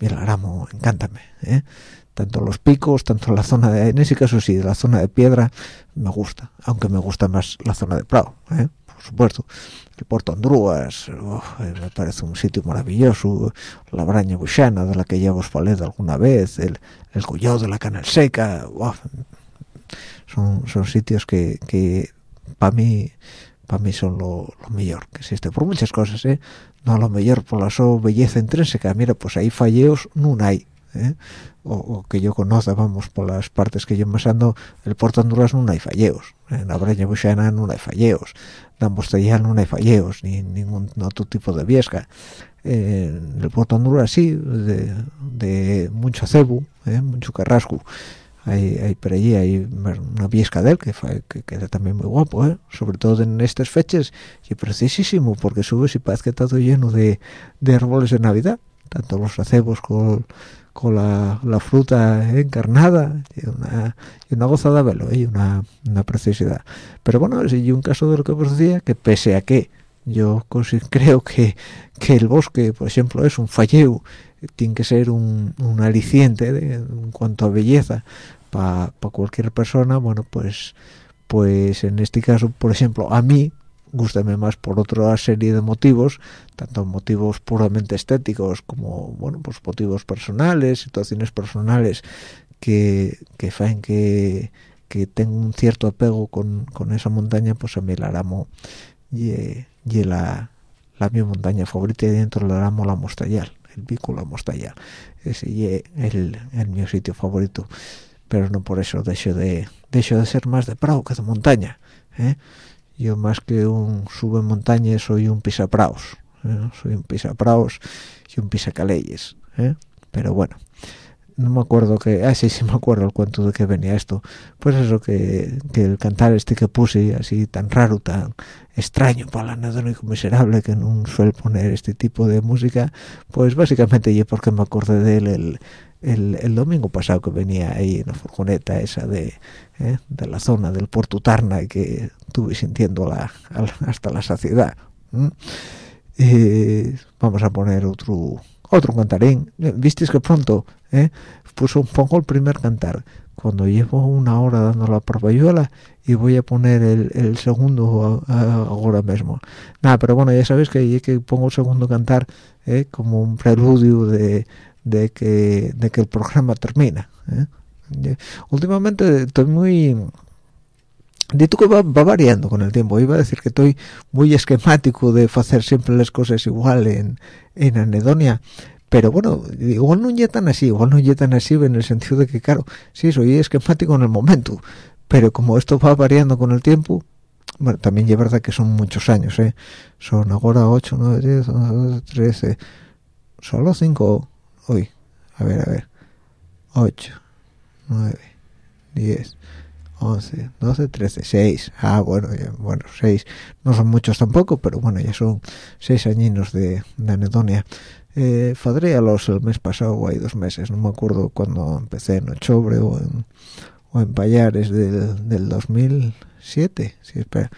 el Aramu encántame ¿eh? tanto los picos tanto la zona de en ese caso sí la zona de piedra me gusta aunque me gusta más la zona de prado ¿eh? por supuesto el puerto Andrúas eh, me parece un sitio maravilloso la braña buxana de la que ya os falé de alguna vez el, el de la canal seca son, son sitios que, que para mí para mí son lo, mejor que existe por muchas cosas ¿eh? no lo mejor por la su belleza intrínseca mira pues ahí falleos no hay ¿eh? o, o que yo conozca vamos por las partes que yo me ando el puerto Honduras no hay falleos en la breña buxana no hay falleos en Ambostellán no hay falleos ni ningún otro tipo de viesca en el puerto Honduras sí de, de mucho cebu ¿eh? mucho carrasco hay, hay por allí hay una viesca de él que, que queda también muy guapo ¿eh? sobre todo en estas fechas y precisísimo porque subes y parece que está todo lleno de, de árboles de navidad tanto los acebos con, con la, la fruta encarnada y una, y una gozada velo y una, una preciosidad. Pero bueno es un caso de lo que os decía que pese a que yo creo que, que el bosque por ejemplo es un falleu tiene que ser un, un aliciente de- en cuanto a belleza para cualquier persona bueno pues pues en este caso por ejemplo a mí gústame más por otra serie de motivos tanto motivos puramente estéticos como bueno pues motivos personales situaciones personales que que faen que que tengo un cierto apego con, con esa montaña pues a mí el Aramo y, y la la mi montaña favorita y dentro del Aramo la Mostallal el vínculo Mostallal ese y el, el mi sitio favorito pero no por eso dejo de dejo de ser más de prado que de montaña ¿eh? Yo más que un sube montaña soy un pisapraos ¿eh? soy un pisapraos y un pisacaleyes ¿eh? pero bueno no me acuerdo que ah sí sí me acuerdo el cuento de que venía esto pues eso que, que el cantar este que puse así tan raro tan extraño para anedónico miserable que no suele poner este tipo de música pues básicamente y porque me acordé de él el, el, el domingo pasado que venía ahí en la furgoneta esa de, ¿eh? de la zona del Puerto Tarna que estuve sintiendo la, hasta la saciedad y vamos a poner otro otro cantarín visteis que pronto ¿eh? puso pongo el primer cantar cuando llevo una hora dando la parvayuela y voy a poner el, el segundo a- ahora mismo nada pero bueno ya sabéis que, que pongo el segundo cantar ¿eh? como un preludio de, de que de que el programa termina ¿eh? Últimamente estoy muy Dito que va, va variando con el tiempo. Iba a decir que estoy muy esquemático de hacer siempre las cosas igual en, en anedonia. Pero bueno, igual no tan así, igual no tan así en el sentido de que, claro, sí, soy esquemático en el momento. Pero como esto va variando con el tiempo, bueno, también es verdad que son muchos años, ¿eh? Son ahora 8, 9, 10, 11, 12, 13, solo 5, uy, a ver, a ver, 8, 9, 10, 11, 12, 13, 6. Ah, bueno, ya, bueno, 6. No son muchos tampoco, pero bueno, ya son 6 añinos de, de anedonia. Eh, los el mes pasado o hay dos meses, no me acuerdo cuando empecé en Ochobre o en, o en Payares del, del 2007. Sí, espera.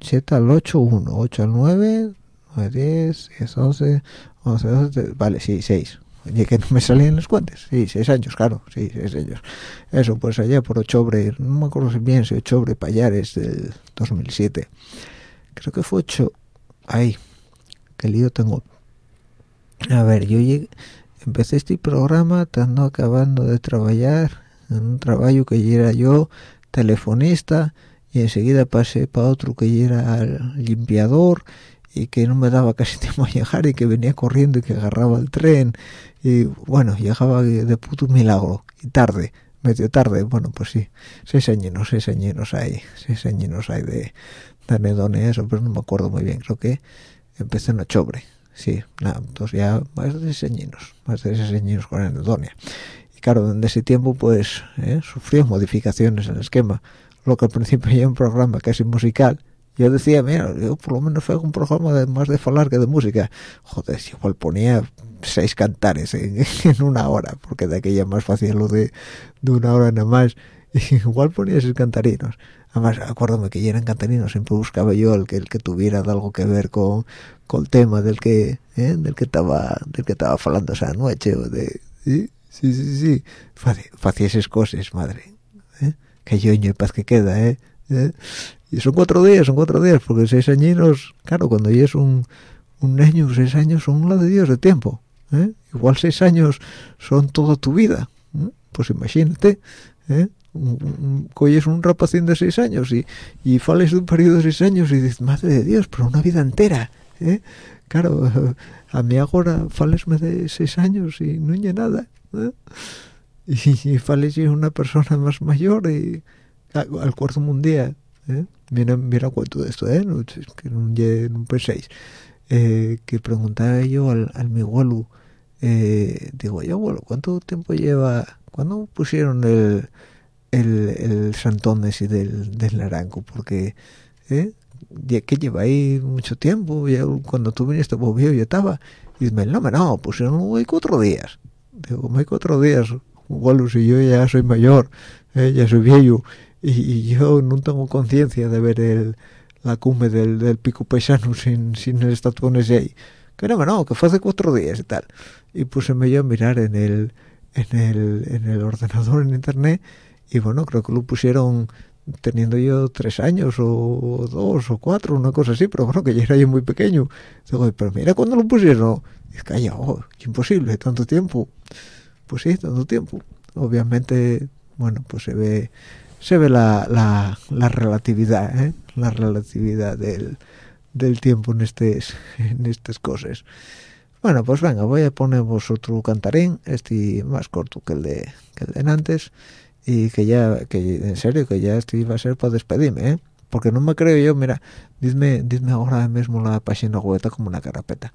7 al 8, 1, 8 al 9, 9, 10, 10, 11, 11, 12, vale, sí, 6. Oye, que no me salían los cuentes. Sí, seis años, claro, sí, seis años. Eso, pues allá por Ochobre, no me acuerdo si bien si Ochobre, Payares del 2007. Creo que fue 8. Ay, qué lío tengo. A ver, yo llegué, empecé este programa estando acabando de trabajar en un trabajo que era yo telefonista y enseguida pasé para otro que era limpiador y que no me daba casi tiempo a llegar y que venía corriendo y que agarraba el tren. Y bueno, llegaba de, puto milagro y tarde, medio tarde, bueno pues sí, seis añinos, seis añinos hay, seis añinos hay de, de anedonia eso, pero no me acuerdo muy bien, creo que empecé en Ochobre, sí, nada, entonces ya más de seis añinos, más de seis añinos con anedonia. Y claro, en ese tiempo pues eh, sufrió modificaciones en el esquema, lo que al principio ya un programa casi musical yo decía, mira, yo por lo menos hago un programa más de falar que de música. Joder, igual ponía seis cantares en, una hora, porque de aquella más fácil lo de, de una hora nada más. Igual ponía seis cantarinos. Además, acuérdame que ya eran cantarinos, siempre buscaba yo el que el que tuviera algo que ver con, con el tema del que ¿eh? del que estaba del que estaba falando esa noche o de sí sí sí sí esas cosas madre ¿eh? que yo y paz que queda eh ¿Eh? Y son cuatro días son cuatro días porque seis añinos claro cuando ya un un niño seis años son una de dios de tiempo ¿eh? igual seis años son toda tu vida ¿eh? pues imagínate ¿eh? Un- un- un rapacín de seis años y, y fales de un periodo de seis años y dices madre de dios pero una vida entera ¿eh? claro a mí ahora falesme de seis años y no hay nada ¿eh? y, y fales una persona más mayor y al cuarto mundial ¿eh? mira mira cuánto de esto ¿eh? que no, lle- no penséis eh, que preguntaba yo al, al mi abuelo eh, digo yo abuelo ¿cuánto tiempo lleva cuándo pusieron el el, el santón ese del, del naranjo porque ¿eh? ya que lleva ahí mucho tiempo ya cuando tú viniste pues viejo yo estaba y dice no me no pusieron hoy cuatro días digo hay cuatro días bueno si yo ya soy mayor ¿eh? ya soy viejo y, y yo no tengo conciencia de ver el la cumbre del, del pico paisano sin, sin el estatuón ese ahí. Que no, no, que fue hace cuatro días y tal. Y puseme yo a mirar en el en el, en el ordenador en internet y bueno creo que lo pusieron teniendo yo tres años o dos o cuatro una cosa así pero bueno que ya era yo muy pequeño. Digo pero mira cuando lo pusieron y calla oh, imposible tanto tiempo pues sí tanto tiempo. Obviamente bueno pues se ve se ve la, la, la relatividad ¿eh? la relatividad del, del tiempo en estas en estas cosas bueno pues venga voy a poneros otro cantarín este más corto que el de que el de antes y que ya que en serio que ya este iba a ser para despedirme ¿eh? porque no me creo yo mira dime dime ahora mismo la página web como una carapeta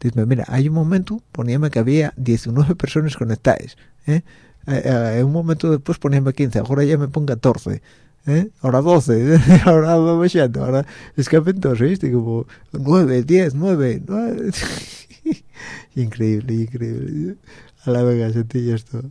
dime mira hay un momento poníame que había 19 personas conectadas ¿eh? eh, eh, un momento después poníame 15, ahora ya me pongo 14. ¿Eh? Ahora 12, ahora va bajando, ahora escapen todos, ¿viste? Como 9, 10, 9, 9. increíble, increíble. A la vega sentí esto.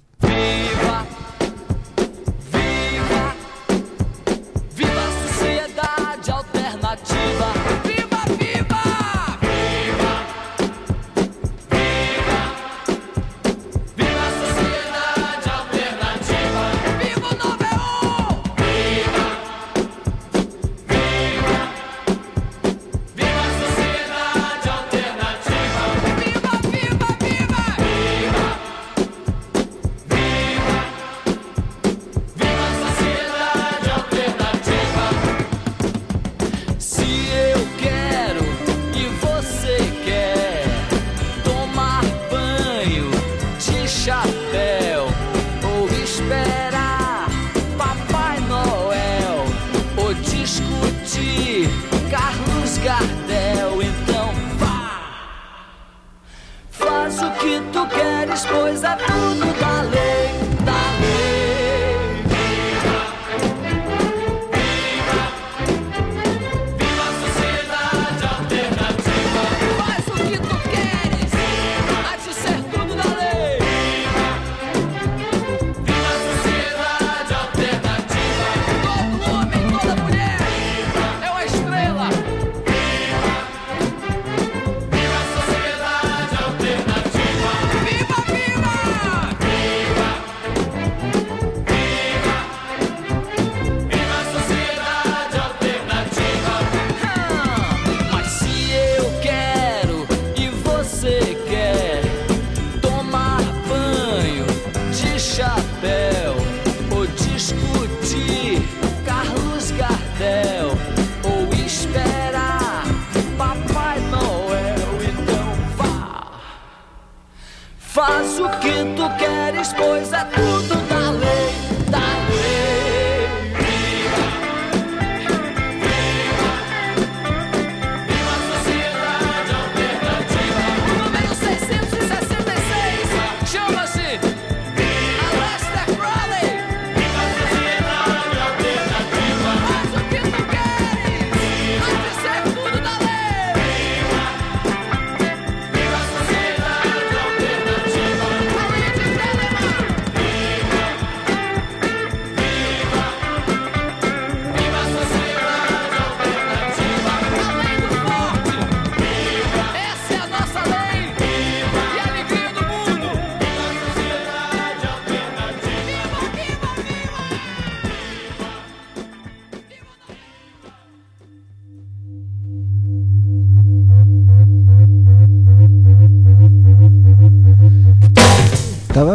Que tu queres, pois é tudo da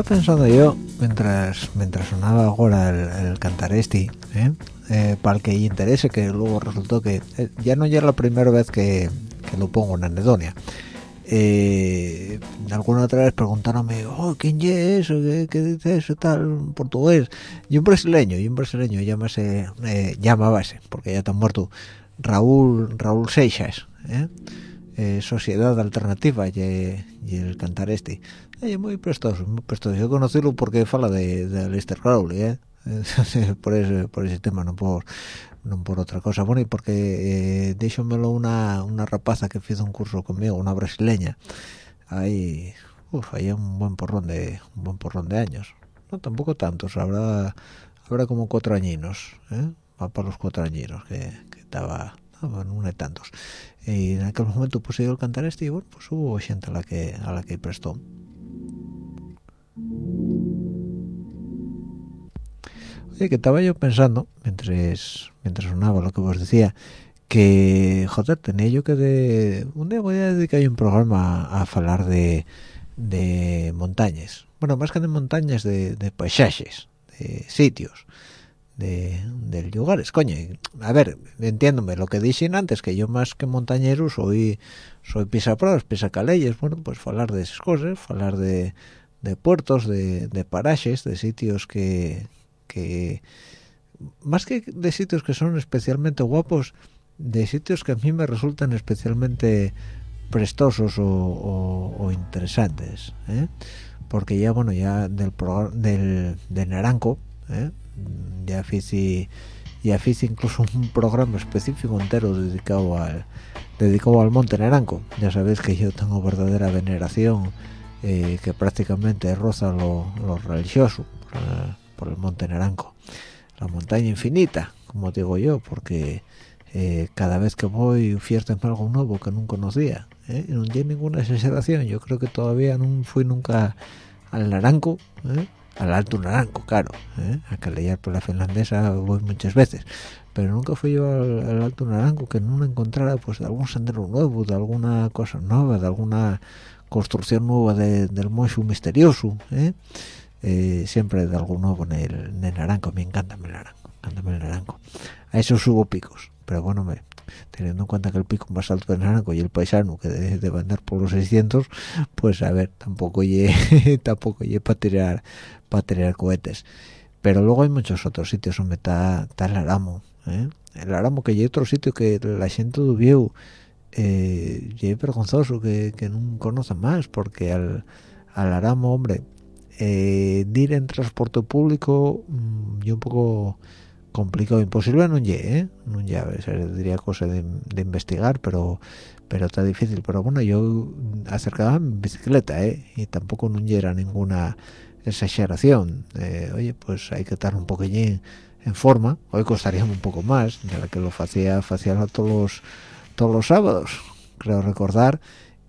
pensando yo mientras mientras sonaba ahora el, el cantar este ¿eh? Eh, para el que interese que luego resultó que eh, ya no ya la primera vez que, que lo pongo en anedonia. Eh, alguna otra vez preguntándome oh quién es eso ¿Qué, qué dice eso tal portugués y un brasileño y un brasileño llámase eh, llamábase porque ya está muerto. Raúl Raúl Seixas. Eh, Sociedad Alternativa y, y el cantar este é moi prestoso, muy prestoso. Yo conocílo porque fala de, de Lester Crowley, eh? por ese, por ese tema, non por non por outra cosa. Bueno, e porque eh, deixomelo unha, unha rapaza que fizo un curso comigo, unha brasileña. Aí, uf, aí un buen porrón de un buen porrón de años. No tampouco tantos, habrá habrá como cuatro añinos, eh? Va para los cuatro añinos que que estaba estaba no hay tantos. E en aquel momento pues el cantar este e bueno, pues hubo xente a la que a la que prestou. Oye, que estaba yo pensando, mientras, mientras sonaba lo que vos decía, que, joder, tenía yo que de... Un día voy a dedicar un programa a, hablar de, de montañas. Bueno, más que de montañas, de, de paisajes, de sitios, de, lugares. Coño, a ver, entiéndome, lo que dije antes, que yo más que montañero soy soy pisaprados, pisacaleyes, bueno, pues hablar de esas cosas, hablar de, de puertos, de, de parajes, de sitios que, que más que de sitios que son especialmente guapos, de sitios que a mí me resultan especialmente prestosos o, interesantes, ¿eh? porque ya bueno ya del programa del, de Naranco, ¿eh? ya hice ya hice incluso un programa específico entero dedicado al dedicado al Monte Naranco. Ya sabéis que yo tengo verdadera veneración eh, que prácticamente roza lo, lo religioso por, eh, por el Monte Naranco. La montaña infinita, como digo yo, porque eh, cada vez que voy ofierten algo nuevo que no conocía. ¿eh? Y no tiene ninguna exageración. Yo creo que todavía no fui nunca al Naranco, ¿eh? al Alto Naranco, claro. ¿eh? A calear por la finlandesa voy muchas veces. Pero nunca fui yo al, al Alto Naranco que no encontrara pues algún sendero nuevo, de alguna cosa nueva, de alguna construcción nueva de- del mocho misterioso. ¿eh? Eh, siempre de algo nuevo en el, en naranco. Me encanta el naranco, encanta el naranco. A eso subo picos, pero bueno, teniendo en cuenta que el pico más alto del naranco y el paisano que debe de andar por los 600, pues a ver, tampoco lle, tampoco para tirar, para tirar cohetes. Pero luego hay muchos otros sitios donde está, el Aramo, ¿eh? El Aramo que hay otro sitio que la gente dubió, eh, y es vergonzoso que, que no conoce más, porque al, al Aramo, hombre, eh, ir en transporte público mm, y un poco complicado imposible no lle, ¿eh? no lle, a ver, sería cosa de, de investigar pero pero está difícil pero bueno yo acercaba en bicicleta ¿eh? y tampoco no era ninguna exageración eh, oye pues hay que estar un poquillín en forma hoy costaría un poco más de la que lo hacía hacía todos los todos los sábados creo recordar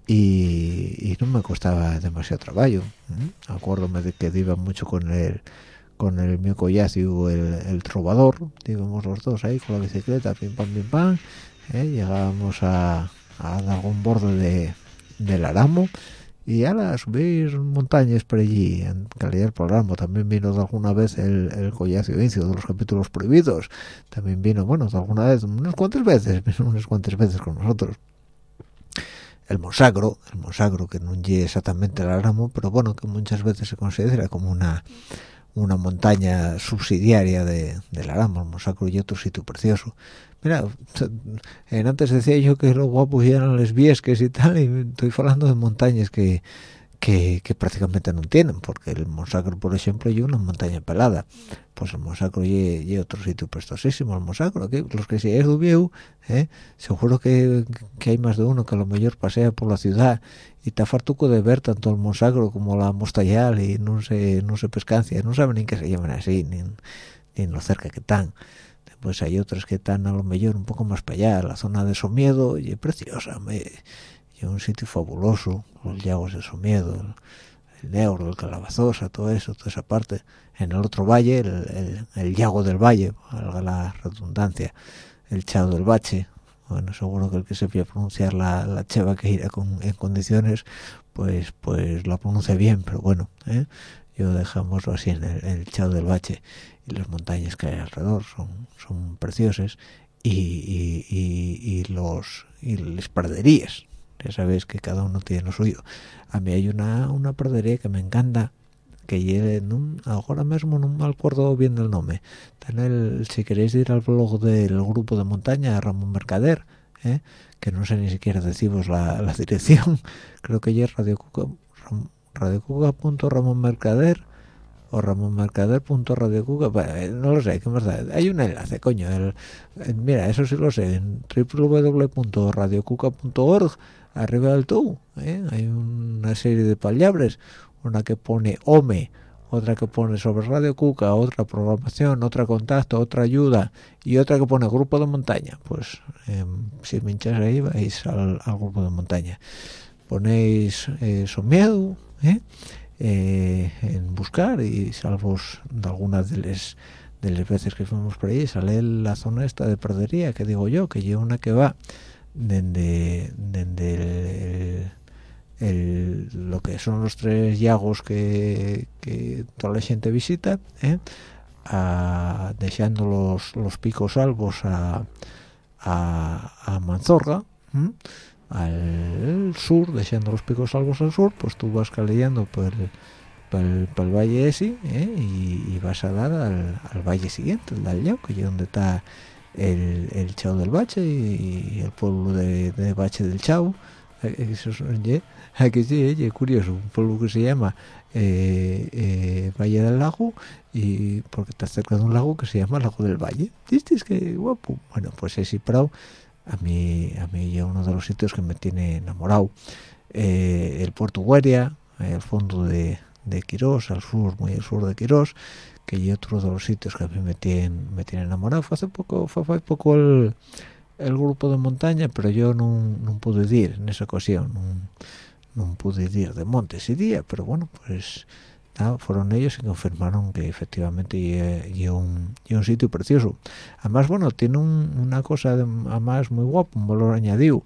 y, no me costaba demasiado trabajo ¿eh? acuérdome de que iba mucho con el con el mío el trovador íbamos los dos ahí con la bicicleta pim pam pim pam ¿eh? llegábamos a, a algún borde de, del Aramo y a subir montañas por allí. En calidad por Aramo también vino de alguna vez el, el collacio inicio de los capítulos prohibidos. También vino bueno de alguna vez unas cuantas veces vino unas cuantas veces con nosotros. El Monsagro, el Monsagro que no es exactamente el Aramo, pero bueno, que muchas veces se considera como una una montaña subsidiaria de, del Aramo, el Monsagro y otro sitio precioso. Mira, antes decía yo que los guapos eran les viesques y tal, y estoy hablando de montañas que, que, prácticamente no tienen, porque el Monsagro, por ejemplo, y una montaña pelada. Pues el Monsagro y, otro sitio prestosísimo, el Monsagro, que los que si es ¿eh? seguro que, hay más de uno que a lo mejor pasea por la ciudad y está fartuco de ver tanto el Monsagro como la Mostayal y no se, no se pescancia, no saben ni que se llaman así, ni, ni en lo cerca que están. Pues hay otras que están a lo mejor un poco más para allá, la zona de Somiedo, y es preciosa, me, y un sitio fabuloso, los llagos de Somiedo, el, Neuro, el Calabazosa, todo eso, toda esa parte. En el otro valle, el, el, el llago del valle, valga la redundancia, el Chao del Bache, bueno, seguro que el que sepía pronunciar la, la cheva que irá con, en condiciones, pues pues la pronuncia bien, pero bueno, ¿eh? Yo dejámoslo así en el, Chao del Bache y las montañas que hay alrededor son son preciosas y, y, los y las praderías ya sabéis que cada uno tiene lo suyo a mí hay una una pradería que me encanta que lleve ahora mismo no me acuerdo bien del nombre el- si queréis ir al blog del grupo de montaña Ramón Mercader ¿eh? que no sé ni siquiera deciros la, dirección creo que ya es radio Cuca- radiocuca.ramonmercader o ramonmercader.radiocuca eh, no lo sé qué más da hay un enlace coño eh, mira eso sí lo sé en www.radiocuca.org arriba del todo ¿eh? hay una serie de palabras una que pone OME otra que pone sobre Radio Cuca, otra programación, otra contacto, otra ayuda y otra que pone grupo de montaña. Pues em, si me hincháis ahí vais al, grupo de montaña. Ponéis eh, Somiedo ¿eh? Eh, en buscar y salvos de algunas de las de las veces que fuimos por ahí sale la zona esta de perdería que digo yo que lleva una que va desde el- lo que son los tres llagos que, toda la gente visita ¿eh? dejando los, los picos salvos a, a, a Manzorga. Al sur dejando los picos salvos al sur pues tú vas caleando por por el, valle ese ¿eh? y, vas a dar al, al valle siguiente el del que es donde está el, el Chao del Bache y, el pueblo de, de Bache del Chao Eh, eso es, oye, aquí sí, oye, curioso, un pueblo que se llama eh, eh, Valle del Lago y porque está cerca de un lago que se llama Lago del Valle. ¿Viste? Es que guapo. Bueno, pues ese prado a mí a mí es uno de los sitios que me tiene enamorado eh, el puerto Guaria el eh, fondo de, de Quirós al sur muy al sur de Quirós que es otro de los sitios que a mí me tienen me tiene enamorado fue hace poco fue, hace poco el, el, grupo de montaña pero yo no, pude ir en esa ocasión no, pude ir de montes ese día pero bueno pues nada, fueron ellos y confirmaron que efectivamente y un, y un sitio precioso. Además, bueno, tiene un- una cosa de- además muy guapo, un valor añadido,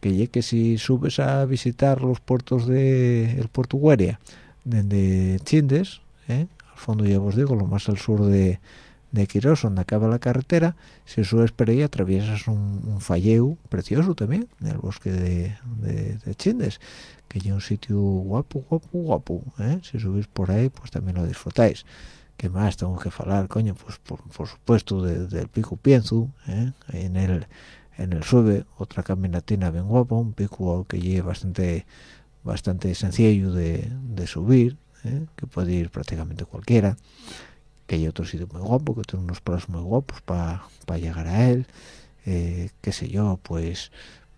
que que si subes a visitar los puertos de el puerto Gueria, desde Chindes, ¿eh? al fondo ya os digo, lo más al sur de, de Quirós, donde acaba la carretera, si subes por ahí atraviesas un, un falleu precioso también, en el bosque de, de, de Chindes, que es un sitio guapo, guapo, guapo. ¿eh? Si subís por ahí, pues también lo disfrutáis. ¿Qué más tengo que hablar, coño? Pues por, por supuesto de- del pico Pienzu, ¿eh? en el en el sube, otra caminatina bien guapa, un pico que lleve bastante bastante sencillo de, de subir, ¿eh? que puede ir prácticamente cualquiera que hay otro sitio muy guapo, que tiene unos prados muy guapos para llegar a él, eh, qué sé yo, pues,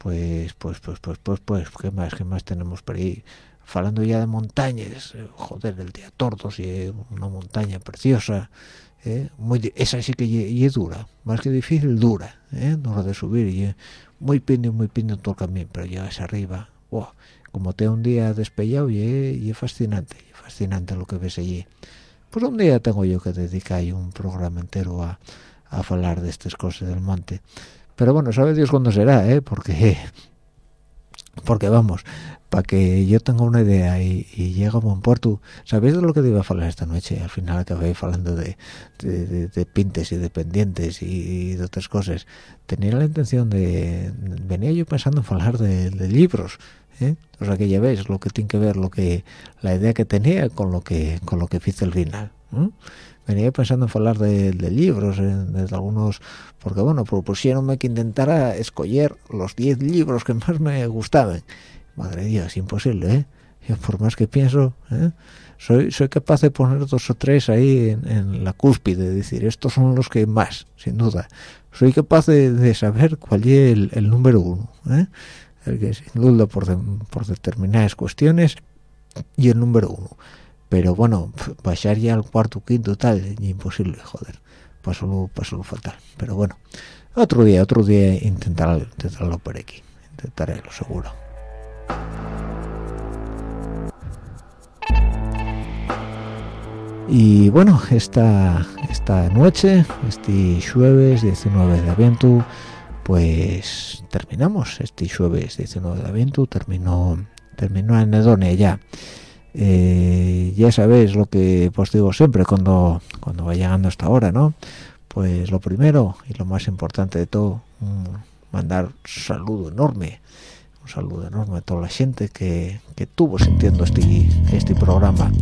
pues pues pues pues pues pues qué más qué más tenemos por ahí falando ya de montañas eh, joder el día tordos y eh, una montaña preciosa ¿eh? muy esa sí que y, y dura más que difícil dura ¿eh? no de subir y muy pindo muy pindo todo el camino pero llegas arriba wow, como te un día despellado y, y es fascinante y fascinante lo que ves allí pues un día tengo yo que dedicar un programa entero a a hablar de estas cosas del monte pero bueno sabe Dios cuándo será eh porque porque vamos para que yo tenga una idea y, y llegue a buen puerto sabéis de lo que iba a hablar esta noche al final acabé hablando de, de, pintes y de pendientes y, de otras cosas tenía la intención de venía yo pensando en hablar de, libros ¿eh? o sea que ya veis lo que tiene que ver lo que la idea que tenía con lo que con lo que hice al final. Venía pensando en hablar de, de libros de, algunos porque bueno propusieronme que intentara escoger los 10 libros que más me gustaban madre de Dios imposible ¿eh? yo por más que pienso ¿eh? soy soy capaz de poner dos o tres ahí en, en la cúspide decir estos son los que más sin duda soy capaz de, de saber cuál es el, el número uno ¿eh? el que sin duda por, de- por determinadas cuestiones y el número uno pero bueno bajar ya al cuarto quinto tal imposible joder. Pasó pasó fatal. Pero bueno otro día otro día intentar intentarlo por aquí. Intentaré lo seguro. Y bueno esta esta noche este jueves 19 de aviento pues terminamos. Este jueves 19 de aviento terminó terminó en Edonia ya Eh, ya sabéis lo que pues digo siempre cuando cuando va llegando esta hora no pues lo primero y lo más importante de todo mm, mandar un saludo enorme un saludo enorme a toda la gente que, que tuvo sintiendo este este programa.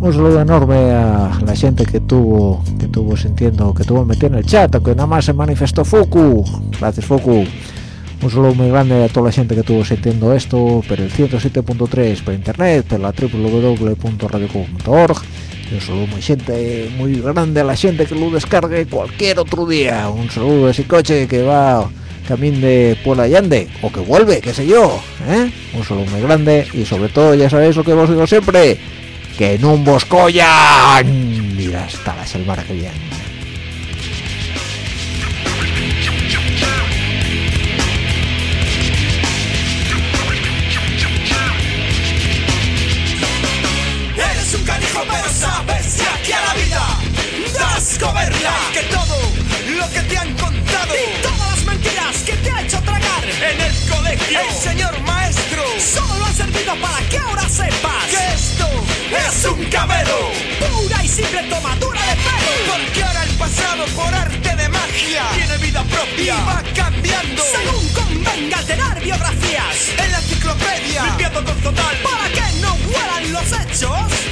Un saludo enorme a la gente que tuvo que tuvo sintiendo que tuvo metido en el chat que nada más se manifestó Fuku. Gracias Fuku un saludo muy grande a toda la gente que estuvo sintiendo esto por el 107.3 por internet, por la www.radiocubo.org un saludo muy gente muy grande a la gente que lo descargue cualquier otro día. Un saludo a ese coche que va camino de Puebla Allende o que vuelve, qué sé yo. ¿eh? Un saludo muy grande y sobre todo ya sabéis lo que os digo siempre, que no un boscoyan. Y hasta la semana que viene. Que todo lo que te han contado. Y todas las mentiras que te ha hecho tragar. En el colegio. El señor maestro Solo han servido para que ahora sepas Que esto es un cabelo Pura y simple tomadura de pelo. Porque ahora el pasado por arte de magia Tiene vida propia. Y va cambiando Según convenga alterar biografías. En la enciclopedia. Limpiando con total. Para que no huelan los hechos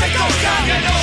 te cojan.